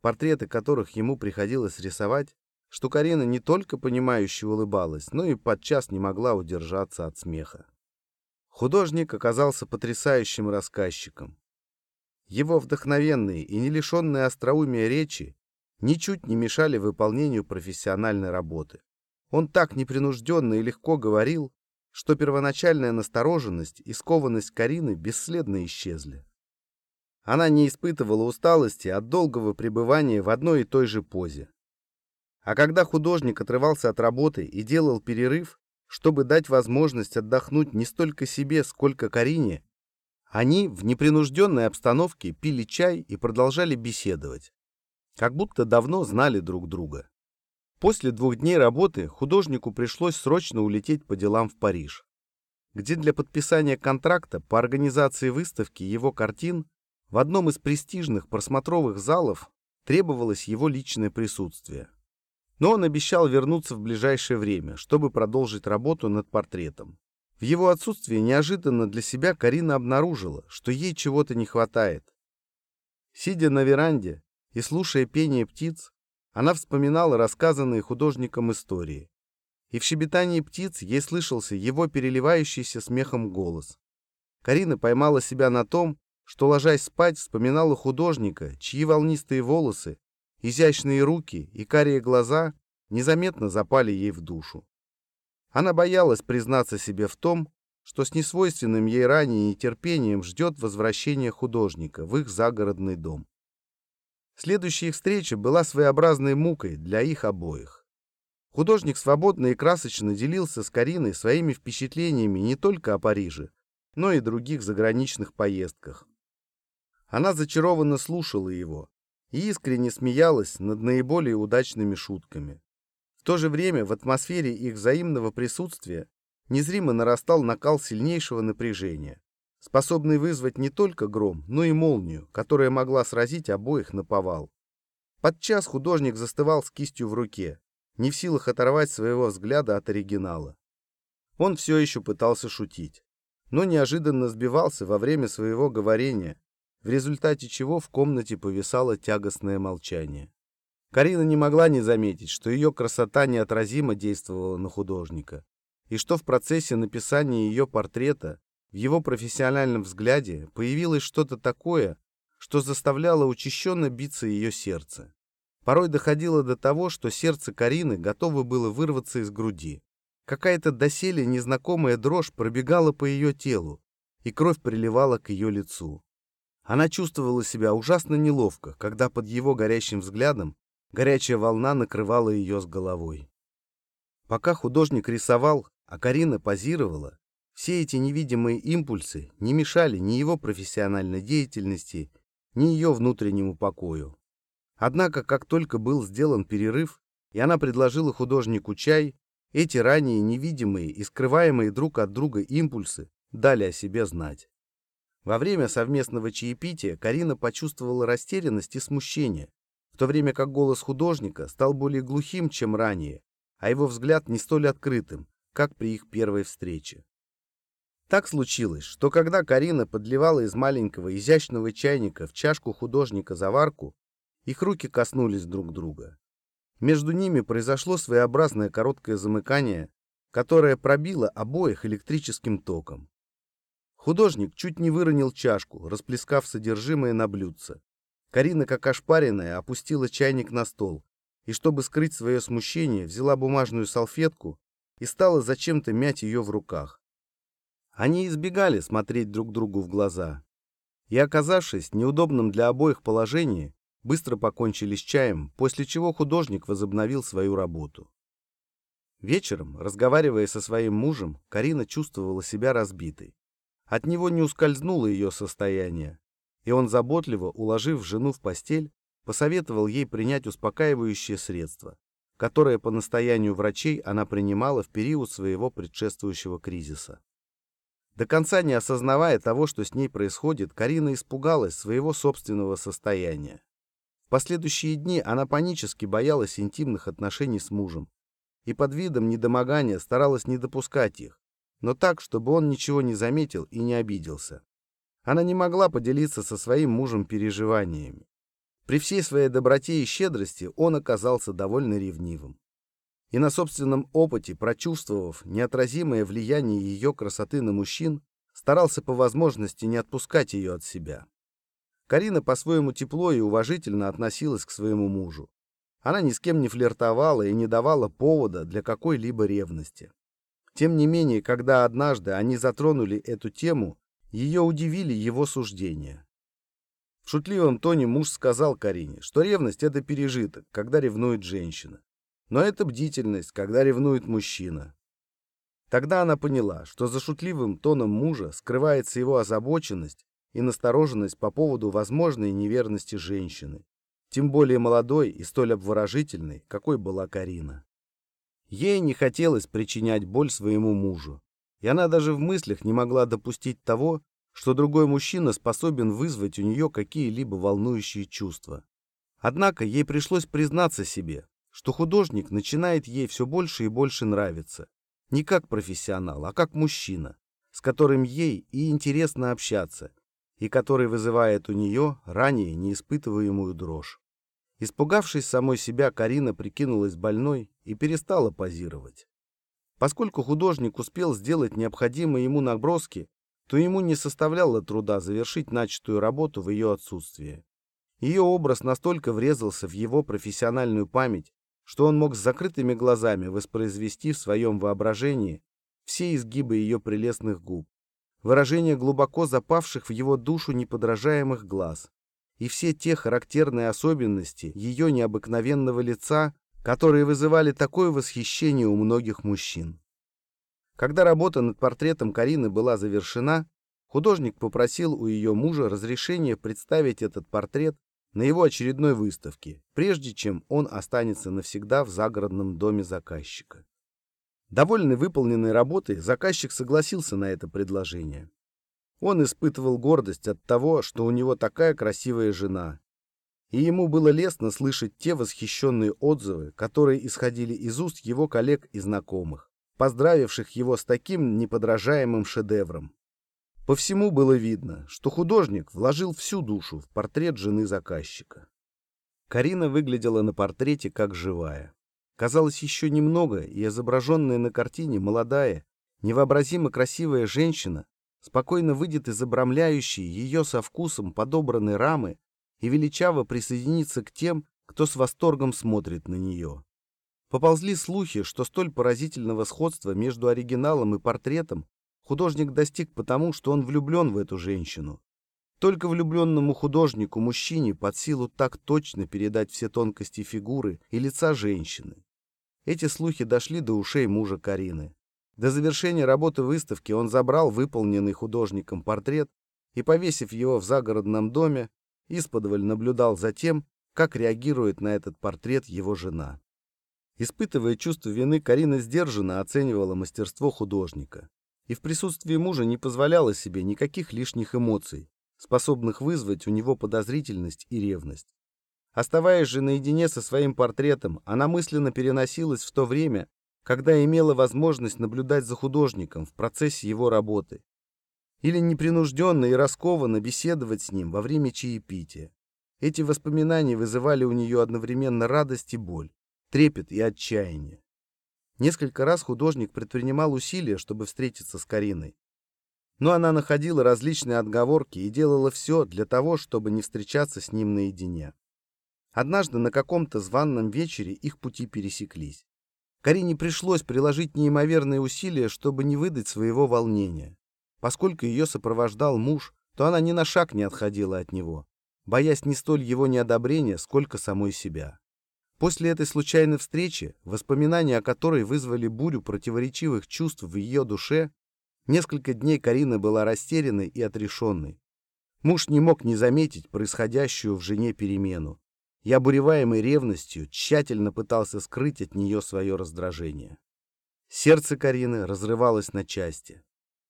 [SPEAKER 2] портреты которых ему приходилось рисовать, что Карина не только понимающе улыбалась, но и подчас не могла удержаться от смеха. Художник оказался потрясающим рассказчиком. Его вдохновенные и не лишенные остроумия речи ничуть не мешали выполнению профессиональной работы. Он так непринужденно и легко говорил, что первоначальная настороженность и скованность Карины бесследно исчезли. Она не испытывала усталости от долгого пребывания в одной и той же позе. А когда художник отрывался от работы и делал перерыв, чтобы дать возможность отдохнуть не столько себе, сколько Карине, они в непринужденной обстановке пили чай и продолжали беседовать, как будто давно знали друг друга. После двух дней работы художнику пришлось срочно улететь по делам в Париж, где для подписания контракта по организации выставки его картин в одном из престижных просмотровых залов требовалось его личное присутствие. Но он обещал вернуться в ближайшее время, чтобы продолжить работу над портретом. В его отсутствие неожиданно для себя Карина обнаружила, что ей чего-то не хватает. Сидя на веранде и слушая пение птиц, она вспоминала рассказанные художником истории. И в щебетании птиц ей слышался его переливающийся смехом голос. Карина поймала себя на том, что, ложась спать, вспоминала художника, чьи волнистые волосы, изящные руки и карие глаза незаметно запали ей в душу. Она боялась признаться себе в том, что с несвойственным ей ранее нетерпением ждет возвращения художника в их загородный дом. Следующая их встреча была своеобразной мукой для их обоих. Художник свободно и красочно делился с Кариной своими впечатлениями не только о Париже, но и других заграничных поездках. Она зачарованно слушала его и искренне смеялась над наиболее удачными шутками. В то же время в атмосфере их взаимного присутствия незримо нарастал накал сильнейшего напряжения способный вызвать не только гром, но и молнию, которая могла сразить обоих на повал. Подчас художник застывал с кистью в руке, не в силах оторвать своего взгляда от оригинала. Он все еще пытался шутить, но неожиданно сбивался во время своего говорения, в результате чего в комнате повисало тягостное молчание. Карина не могла не заметить, что ее красота неотразимо действовала на художника, и что в процессе написания ее портрета в его профессиональном взгляде появилось что-то такое, что заставляло учащенно биться ее сердце. Порой доходило до того, что сердце Карины готово было вырваться из груди. Какая-то доселе незнакомая дрожь пробегала по ее телу, и кровь приливала к ее лицу. Она чувствовала себя ужасно неловко, когда под его горящим взглядом горячая волна накрывала ее с головой. Пока художник рисовал, а Карина позировала, все эти невидимые импульсы не мешали ни его профессиональной деятельности, ни ее внутреннему покою. Однако, как только был сделан перерыв, и она предложила художнику чай, эти ранее невидимые и скрываемые друг от друга импульсы дали о себе знать. Во время совместного чаепития Карина почувствовала растерянность и смущение, в то время как голос художника стал более глухим, чем ранее, а его взгляд не столь открытым, как при их первой встрече. Так случилось, что когда Карина подливала из маленького изящного чайника в чашку художника заварку, их руки коснулись друг друга. Между ними произошло своеобразное короткое замыкание, которое пробило обоих электрическим током. Художник чуть не выронил чашку, расплескав содержимое на блюдце. Карина, как ошпаренная, опустила чайник на стол и, чтобы скрыть свое смущение, взяла бумажную салфетку и стала зачем-то мять ее в руках. Они избегали смотреть друг другу в глаза. И, оказавшись в неудобном для обоих положении, быстро покончили с чаем, после чего художник возобновил свою работу. Вечером, разговаривая со своим мужем, Карина чувствовала себя разбитой. От него не ускользнуло ее состояние, и он заботливо, уложив жену в постель, посоветовал ей принять успокаивающее средство, которое по настоянию врачей она принимала в период своего предшествующего кризиса. До конца не осознавая того, что с ней происходит, Карина испугалась своего собственного состояния. В последующие дни она панически боялась интимных отношений с мужем и под видом недомогания старалась не допускать их, но так, чтобы он ничего не заметил и не обиделся. Она не могла поделиться со своим мужем переживаниями. При всей своей доброте и щедрости он оказался довольно ревнивым. И на собственном опыте, прочувствовав неотразимое влияние ее красоты на мужчин, старался по возможности не отпускать ее от себя. Карина по-своему тепло и уважительно относилась к своему мужу. Она ни с кем не флиртовала и не давала повода для какой-либо ревности. Тем не менее, когда однажды они затронули эту тему, ее удивили его суждения. В шутливом тоне муж сказал Карине, что ревность – это пережиток, когда ревнует женщина. Но это бдительность, когда ревнует мужчина. Тогда она поняла, что за шутливым тоном мужа скрывается его озабоченность и настороженность по поводу возможной неверности женщины, тем более молодой и столь обворожительной, какой была Карина. Ей не хотелось причинять боль своему мужу, и она даже в мыслях не могла допустить того, что другой мужчина способен вызвать у нее какие-либо волнующие чувства. Однако ей пришлось признаться себе, что художник начинает ей все больше и больше нравиться. Не как профессионал, а как мужчина, с которым ей и интересно общаться, и который вызывает у нее ранее неиспытываемую дрожь. Испугавшись самой себя, Карина прикинулась больной и перестала позировать. Поскольку художник успел сделать необходимые ему наброски, то ему не составляло труда завершить начатую работу в ее отсутствие. Ее образ настолько врезался в его профессиональную память, что он мог с закрытыми глазами воспроизвести в своем воображении все изгибы ее прелестных губ, выражение глубоко запавших в его душу неподражаемых глаз и все те характерные особенности ее необыкновенного лица, которые вызывали такое восхищение у многих мужчин. Когда работа над портретом Карины была завершена, художник попросил у ее мужа разрешения представить этот портрет на его очередной выставке, прежде чем он останется навсегда в загородном доме заказчика. Довольный выполненной работой, заказчик согласился на это предложение. Он испытывал гордость от того, что у него такая красивая жена, и ему было лестно слышать те восхищенные отзывы, которые исходили из уст его коллег и знакомых поздравивших его с таким неподражаемым шедевром. По всему было видно, что художник вложил всю душу в портрет жены заказчика. Карина выглядела на портрете как живая. Казалось, еще немного, и изображенная на картине молодая, невообразимо красивая женщина спокойно выйдет из обрамляющей ее со вкусом подобранной рамы и величаво присоединится к тем, кто с восторгом смотрит на нее. Поползли слухи, что столь поразительного сходства между оригиналом и портретом художник достиг потому, что он влюблен в эту женщину. Только влюбленному художнику-мужчине под силу так точно передать все тонкости фигуры и лица женщины. Эти слухи дошли до ушей мужа Карины. До завершения работы выставки он забрал выполненный художником портрет и, повесив его в загородном доме, исподволь наблюдал за тем, как реагирует на этот портрет его жена. Испытывая чувство вины, Карина сдержанно оценивала мастерство художника и в присутствии мужа не позволяла себе никаких лишних эмоций, способных вызвать у него подозрительность и ревность. Оставаясь же наедине со своим портретом, она мысленно переносилась в то время, когда имела возможность наблюдать за художником в процессе его работы или непринужденно и раскованно беседовать с ним во время чаепития. Эти воспоминания вызывали у нее одновременно радость и боль, трепет и отчаяние. Несколько раз художник предпринимал усилия, чтобы встретиться с Кариной. Но она находила различные отговорки и делала все для того, чтобы не встречаться с ним наедине. Однажды на каком-то званном вечере их пути пересеклись. Карине пришлось приложить неимоверные усилия, чтобы не выдать своего волнения. Поскольку ее сопровождал муж, то она ни на шаг не отходила от него, боясь не столь его неодобрения, сколько самой себя. После этой случайной встречи, воспоминания о которой вызвали бурю противоречивых чувств в ее душе, несколько дней Карина была растерянной и отрешенной. Муж не мог не заметить происходящую в жене перемену и, обуреваемый ревностью, тщательно пытался скрыть от нее свое раздражение. Сердце Карины разрывалось на части.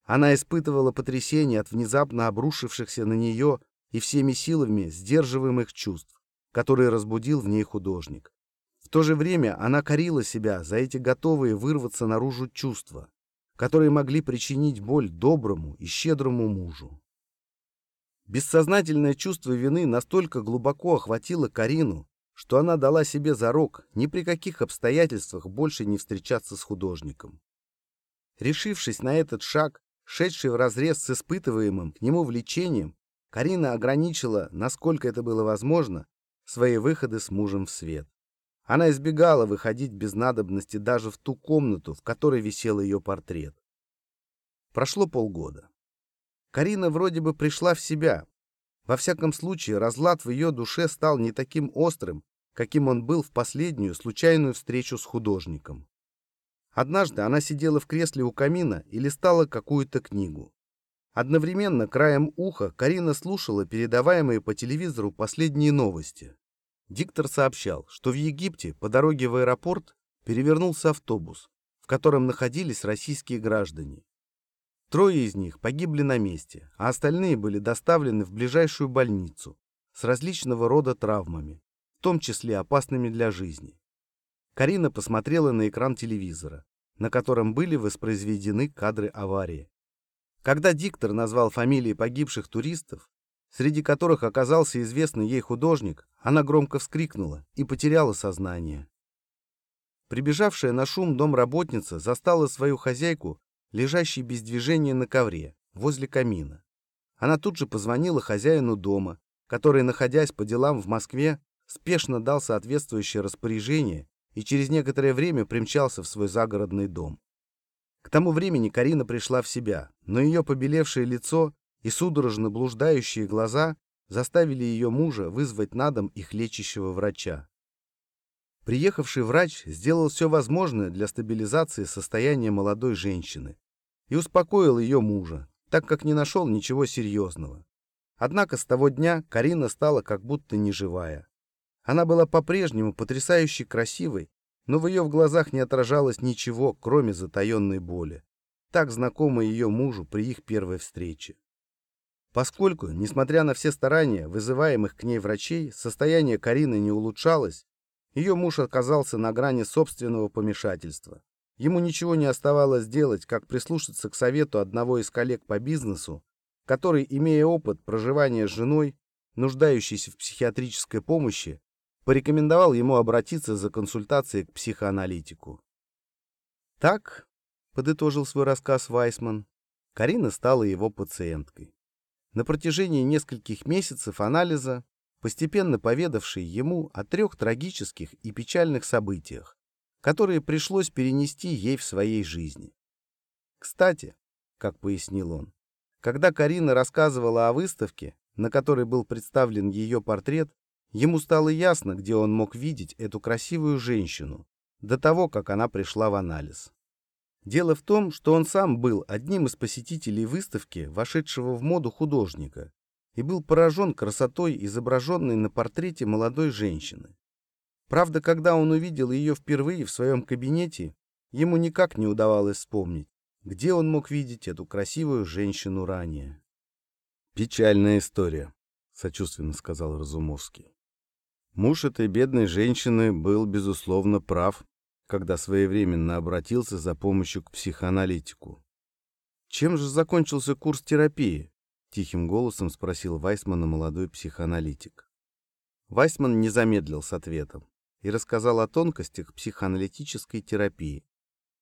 [SPEAKER 2] Она испытывала потрясение от внезапно обрушившихся на нее и всеми силами сдерживаемых чувств, которые разбудил в ней художник. В то же время она корила себя за эти готовые вырваться наружу чувства, которые могли причинить боль доброму и щедрому мужу. Бессознательное чувство вины настолько глубоко охватило Карину, что она дала себе зарок ни при каких обстоятельствах больше не встречаться с художником. Решившись на этот шаг, Шедший вразрез с испытываемым к нему влечением, Карина ограничила, насколько это было возможно, свои выходы с мужем в свет. Она избегала выходить без надобности даже в ту комнату, в которой висел ее портрет. Прошло полгода. Карина вроде бы пришла в себя. Во всяком случае, разлад в ее душе стал не таким острым, каким он был в последнюю случайную встречу с художником. Однажды она сидела в кресле у камина и листала какую-то книгу. Одновременно краем уха Карина слушала передаваемые по телевизору последние новости. Диктор сообщал, что в Египте по дороге в аэропорт перевернулся автобус, в котором находились российские граждане. Трое из них погибли на месте, а остальные были доставлены в ближайшую больницу с различного рода травмами, в том числе опасными для жизни. Карина посмотрела на экран телевизора, на котором были воспроизведены кадры аварии. Когда диктор назвал фамилии погибших туристов, среди которых оказался известный ей художник, она громко вскрикнула и потеряла сознание. Прибежавшая на шум домработница застала свою хозяйку, лежащей без движения на ковре, возле камина. Она тут же позвонила хозяину дома, который, находясь по делам в Москве, спешно дал соответствующее распоряжение и через некоторое время примчался в свой загородный дом. К тому времени Карина пришла в себя, но ее побелевшее лицо и судорожно блуждающие глаза заставили ее мужа вызвать на дом их лечащего врача. Приехавший врач сделал все возможное для стабилизации состояния молодой женщины и успокоил ее мужа, так как не нашел ничего серьезного. Однако с того дня Карина стала как будто неживая. Она была по-прежнему потрясающе красивой, но в ее в глазах не отражалось ничего, кроме затаенной боли, так знакомой ее мужу при их первой встрече. Поскольку, несмотря на все старания, вызываемых к ней врачей, состояние Карины не улучшалось, ее муж оказался на грани собственного помешательства. Ему ничего не оставалось делать, как прислушаться к совету одного из коллег по бизнесу, который, имея опыт проживания с женой, нуждающейся в психиатрической помощи, порекомендовал ему обратиться за консультацией к психоаналитику. Так, подытожил свой рассказ Вайсман, Карина стала его пациенткой. На протяжении нескольких месяцев анализа, постепенно поведавшей ему о трех трагических и печальных событиях, которые пришлось перенести ей в своей жизни. Кстати, как пояснил он, когда Карина рассказывала о выставке, на которой был представлен ее портрет, ему стало ясно, где он мог видеть эту красивую женщину, до того, как она пришла в анализ. Дело в том, что он сам был одним из посетителей выставки, вошедшего в моду художника, и был поражен красотой, изображенной на портрете молодой женщины. Правда, когда он увидел ее впервые в своем кабинете, ему никак не удавалось вспомнить, где он мог видеть эту красивую женщину ранее.
[SPEAKER 1] «Печальная история», — сочувственно сказал Разумовский. Муж этой бедной женщины был, безусловно, прав, когда своевременно обратился за помощью к психоаналитику. «Чем же закончился курс терапии?» — тихим голосом спросил Вайсмана молодой психоаналитик. Вайсман не замедлил с ответом и рассказал о тонкостях психоаналитической терапии,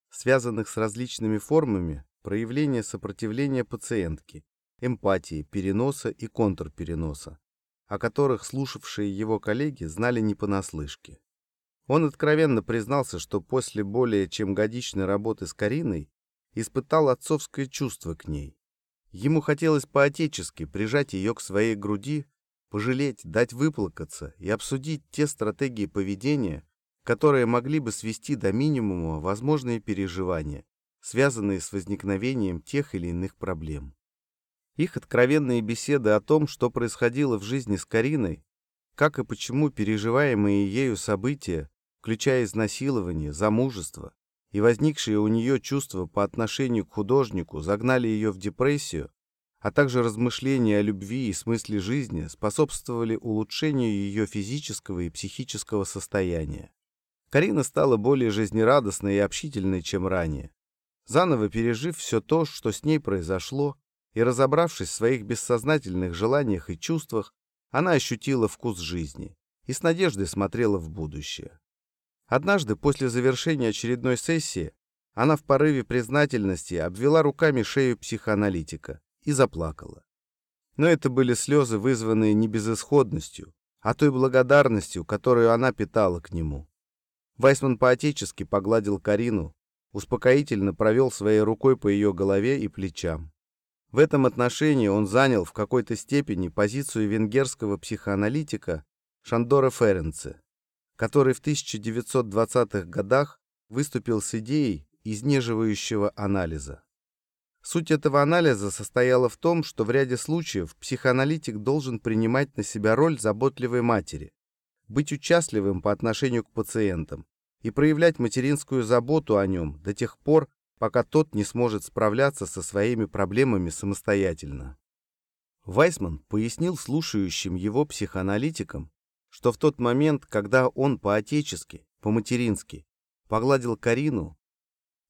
[SPEAKER 1] связанных с различными формами проявления сопротивления пациентки, эмпатии, переноса и контрпереноса, о которых слушавшие его коллеги знали не понаслышке. Он откровенно признался, что после более чем годичной работы с Кариной испытал отцовское чувство к ней. Ему хотелось по-отечески прижать ее к своей груди, пожалеть, дать выплакаться и обсудить те стратегии поведения, которые могли бы свести до минимума возможные переживания, связанные с возникновением тех или иных проблем. Их откровенные беседы о том, что происходило в жизни с Кариной, как и почему переживаемые ею события включая изнасилование, замужество и возникшие у нее чувства по отношению к художнику, загнали ее в депрессию, а также размышления о любви и смысле жизни способствовали улучшению ее физического и психического состояния. Карина стала более жизнерадостной и общительной, чем ранее. Заново пережив все то, что с ней произошло, и разобравшись в своих бессознательных желаниях и чувствах, она ощутила вкус жизни и с надеждой смотрела в будущее. Однажды, после завершения очередной сессии, она в порыве признательности обвела руками шею психоаналитика и заплакала. Но это были слезы, вызванные не безысходностью, а той благодарностью, которую она питала к нему. Вайсман поотечески погладил Карину, успокоительно провел своей рукой по ее голове и плечам. В этом отношении он занял в какой-то степени позицию венгерского психоаналитика Шандора Ференце который в 1920-х годах выступил с идеей изнеживающего анализа. Суть этого анализа состояла в том, что в ряде случаев психоаналитик должен принимать на себя роль заботливой матери, быть участливым по отношению к пациентам и проявлять материнскую заботу о нем до тех пор, пока тот не сможет справляться со своими проблемами самостоятельно. Вайсман пояснил слушающим его психоаналитикам, что в тот момент, когда он по-отечески, по-матерински погладил Карину,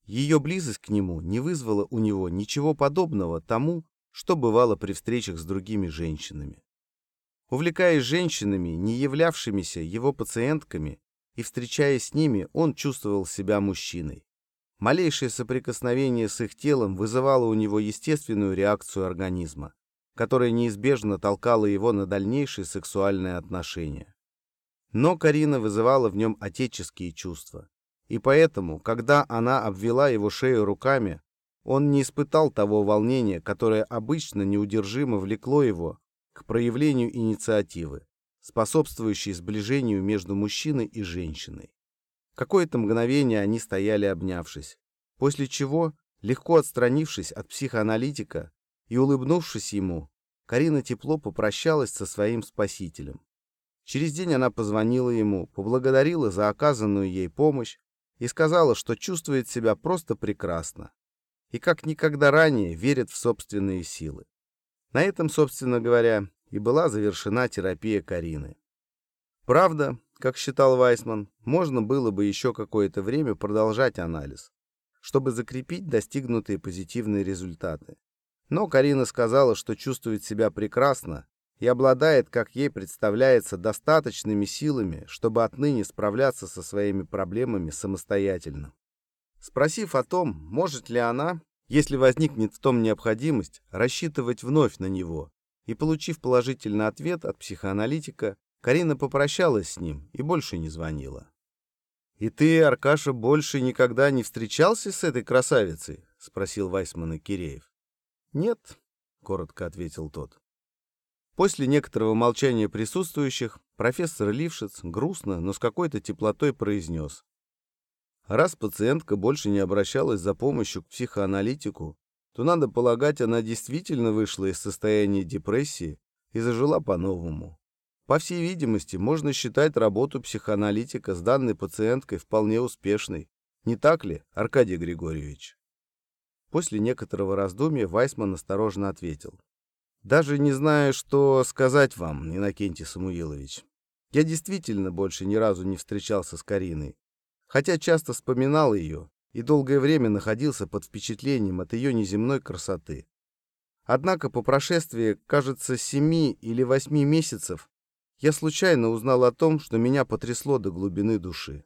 [SPEAKER 1] ее близость к нему не вызвала у него ничего подобного тому, что бывало при встречах с другими женщинами. Увлекаясь женщинами, не являвшимися его пациентками, и встречаясь с ними, он чувствовал себя мужчиной. Малейшее соприкосновение с их телом вызывало у него естественную реакцию организма которая неизбежно толкала его на дальнейшие сексуальные отношения. Но Карина вызывала в нем отеческие чувства. И поэтому, когда она обвела его шею руками, он не испытал того волнения, которое обычно неудержимо влекло его к проявлению инициативы, способствующей сближению между мужчиной и женщиной. Какое-то мгновение они стояли обнявшись, после чего, легко отстранившись от психоаналитика, и, улыбнувшись ему, Карина тепло попрощалась со своим спасителем. Через день она позвонила ему, поблагодарила за оказанную ей помощь и сказала, что чувствует себя просто прекрасно и как никогда ранее верит в собственные силы. На этом, собственно говоря, и была завершена терапия Карины. Правда, как считал Вайсман, можно было бы еще какое-то время продолжать анализ, чтобы закрепить достигнутые позитивные результаты. Но Карина сказала, что чувствует себя прекрасно и обладает, как ей представляется, достаточными силами, чтобы отныне справляться со своими проблемами самостоятельно. Спросив о том, может ли она, если возникнет в том необходимость, рассчитывать вновь на него, и получив положительный ответ от психоаналитика, Карина попрощалась с ним и больше не звонила.
[SPEAKER 2] «И ты, Аркаша, больше никогда не встречался с этой красавицей?» — спросил Вайсмана Киреев.
[SPEAKER 1] «Нет», — коротко ответил тот. После некоторого молчания присутствующих профессор Лившиц грустно, но с какой-то теплотой произнес. Раз пациентка больше не обращалась за помощью к психоаналитику, то, надо полагать, она действительно вышла из состояния депрессии и зажила по-новому. По всей видимости, можно считать работу психоаналитика с данной пациенткой вполне успешной. Не так ли, Аркадий Григорьевич? После некоторого раздумья Вайсман осторожно ответил. «Даже не знаю, что сказать вам, Иннокентий Самуилович. Я действительно больше ни разу не встречался с Кариной, хотя часто вспоминал ее и долгое время находился под впечатлением от ее неземной красоты. Однако по прошествии, кажется, семи или восьми месяцев я случайно узнал о том, что меня потрясло до глубины души.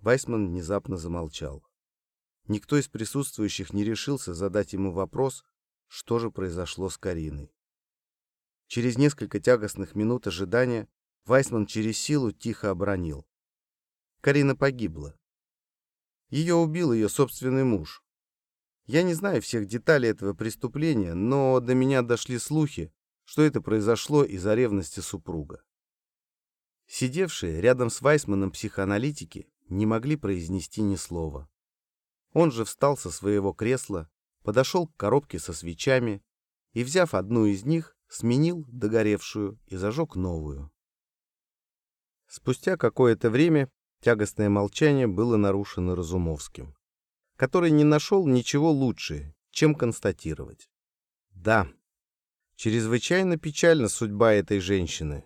[SPEAKER 1] Вайсман внезапно замолчал. Никто из присутствующих не решился задать ему вопрос, что же произошло с Кариной. Через несколько тягостных минут ожидания Вайсман через силу тихо обронил. Карина погибла. Ее убил ее собственный муж. Я не знаю всех деталей этого преступления, но до меня дошли слухи, что это произошло из-за ревности супруга. Сидевшие рядом с Вайсманом психоаналитики не могли произнести ни слова. Он же встал со своего кресла, подошел к коробке со свечами и, взяв одну из них, сменил догоревшую и зажег новую. Спустя какое-то время тягостное молчание было нарушено Разумовским, который не нашел ничего лучше, чем констатировать. Да, Чрезвычайно печальна судьба этой женщины.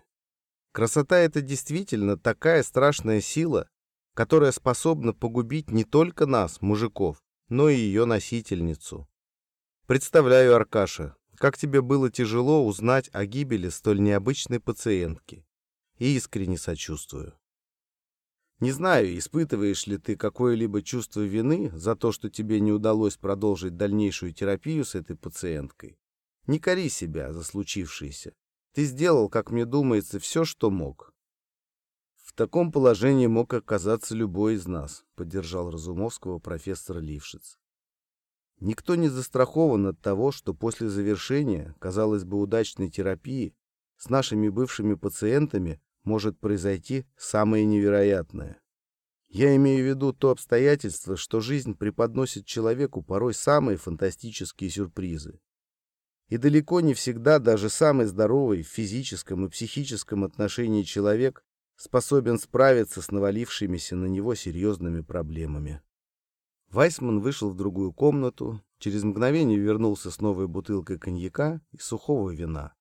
[SPEAKER 1] Красота — это действительно такая страшная сила, которая способна погубить не только нас, мужиков, но и ее носительницу. Представляю, Аркаша, как тебе было тяжело узнать о гибели столь необычной пациентки. И искренне сочувствую. Не знаю, испытываешь ли ты какое-либо чувство вины за то, что тебе не удалось продолжить дальнейшую терапию с этой пациенткой. Не кори себя за случившееся. Ты сделал, как мне думается, все, что мог. В таком положении мог оказаться любой из нас, поддержал Разумовского профессор Лившиц. Никто не застрахован от того, что после завершения, казалось бы, удачной терапии с нашими бывшими пациентами может произойти самое невероятное. Я имею в виду то обстоятельство, что жизнь преподносит человеку порой самые фантастические сюрпризы. И далеко не всегда даже самый здоровый в физическом и психическом отношении человек способен справиться с навалившимися на него серьезными проблемами. Вайсман вышел в другую комнату, через мгновение вернулся с новой бутылкой коньяка и сухого вина.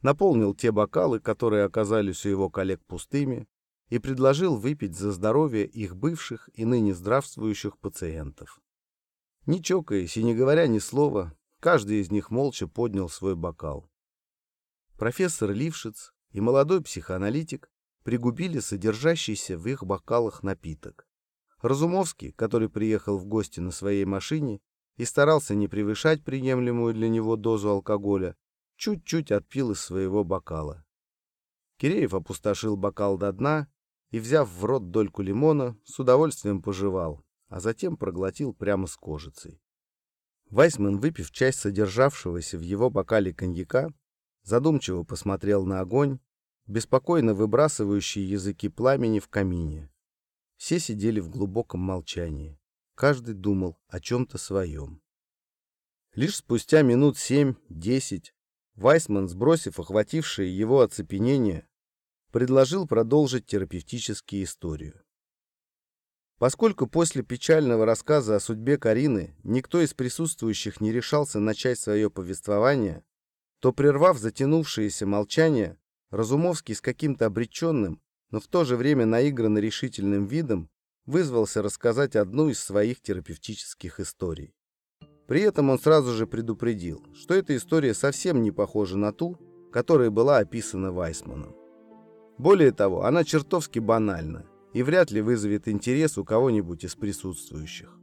[SPEAKER 1] Наполнил те бокалы, которые оказались у его коллег пустыми, и предложил выпить за здоровье их бывших и ныне здравствующих пациентов. Не чокаясь и не говоря ни слова, Каждый из них молча поднял свой бокал. Профессор Лившиц и молодой психоаналитик пригубили содержащийся в их бокалах напиток. Разумовский, который приехал в гости на своей машине и старался не превышать приемлемую для него дозу алкоголя, чуть-чуть отпил из своего бокала. Киреев опустошил бокал до дна и, взяв в рот дольку лимона, с удовольствием пожевал, а затем проглотил прямо с кожицей. Вайсман, выпив часть содержавшегося в его бокале коньяка, задумчиво посмотрел на огонь, беспокойно выбрасывающие языки пламени в камине. Все сидели в глубоком молчании. Каждый думал о чем-то своем. Лишь спустя минут семь-десять Вайсман, сбросив охватившее его оцепенение, предложил продолжить терапевтическую историю. Поскольку после печального рассказа о судьбе Карины никто из присутствующих не решался начать свое повествование, то, прервав затянувшееся молчание, Разумовский с каким-то обреченным, но в то же время наигранно решительным видом вызвался рассказать одну из своих терапевтических историй. При этом он сразу же предупредил, что эта история совсем не похожа на ту, которая была описана Вайсманом. Более того, она чертовски банальна и вряд ли вызовет интерес у кого-нибудь из присутствующих.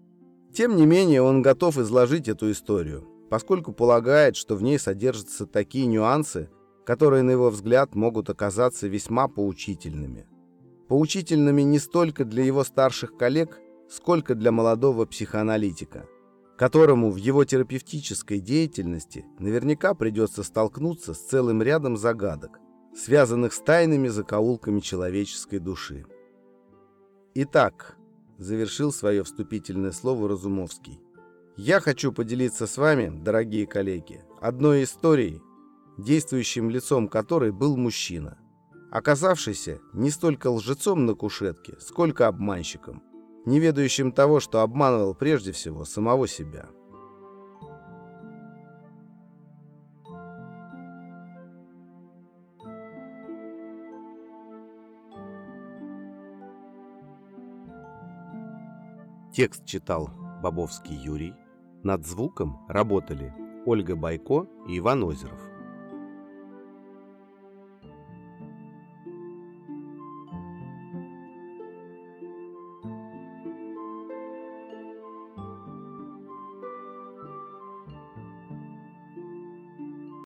[SPEAKER 1] Тем не менее, он готов изложить эту историю, поскольку полагает, что в ней содержатся такие нюансы, которые, на его взгляд, могут оказаться весьма поучительными.
[SPEAKER 2] поучительными не столько для его старших коллег, сколько для молодого психоаналитика, которому в его терапевтической деятельности наверняка придется столкнуться с целым рядом загадок, связанных с тайными закоулками человеческой души. Итак, завершил свое вступительное слово Разумовский, я хочу поделиться с вами, дорогие коллеги, одной историей, действующим лицом которой был мужчина, оказавшийся не столько лжецом на кушетке, сколько обманщиком, не ведающим того, что обманывал прежде всего самого себя.
[SPEAKER 1] Текст читал Бобовский Юрий. Над звуком работали Ольга Байко и Иван Озеров.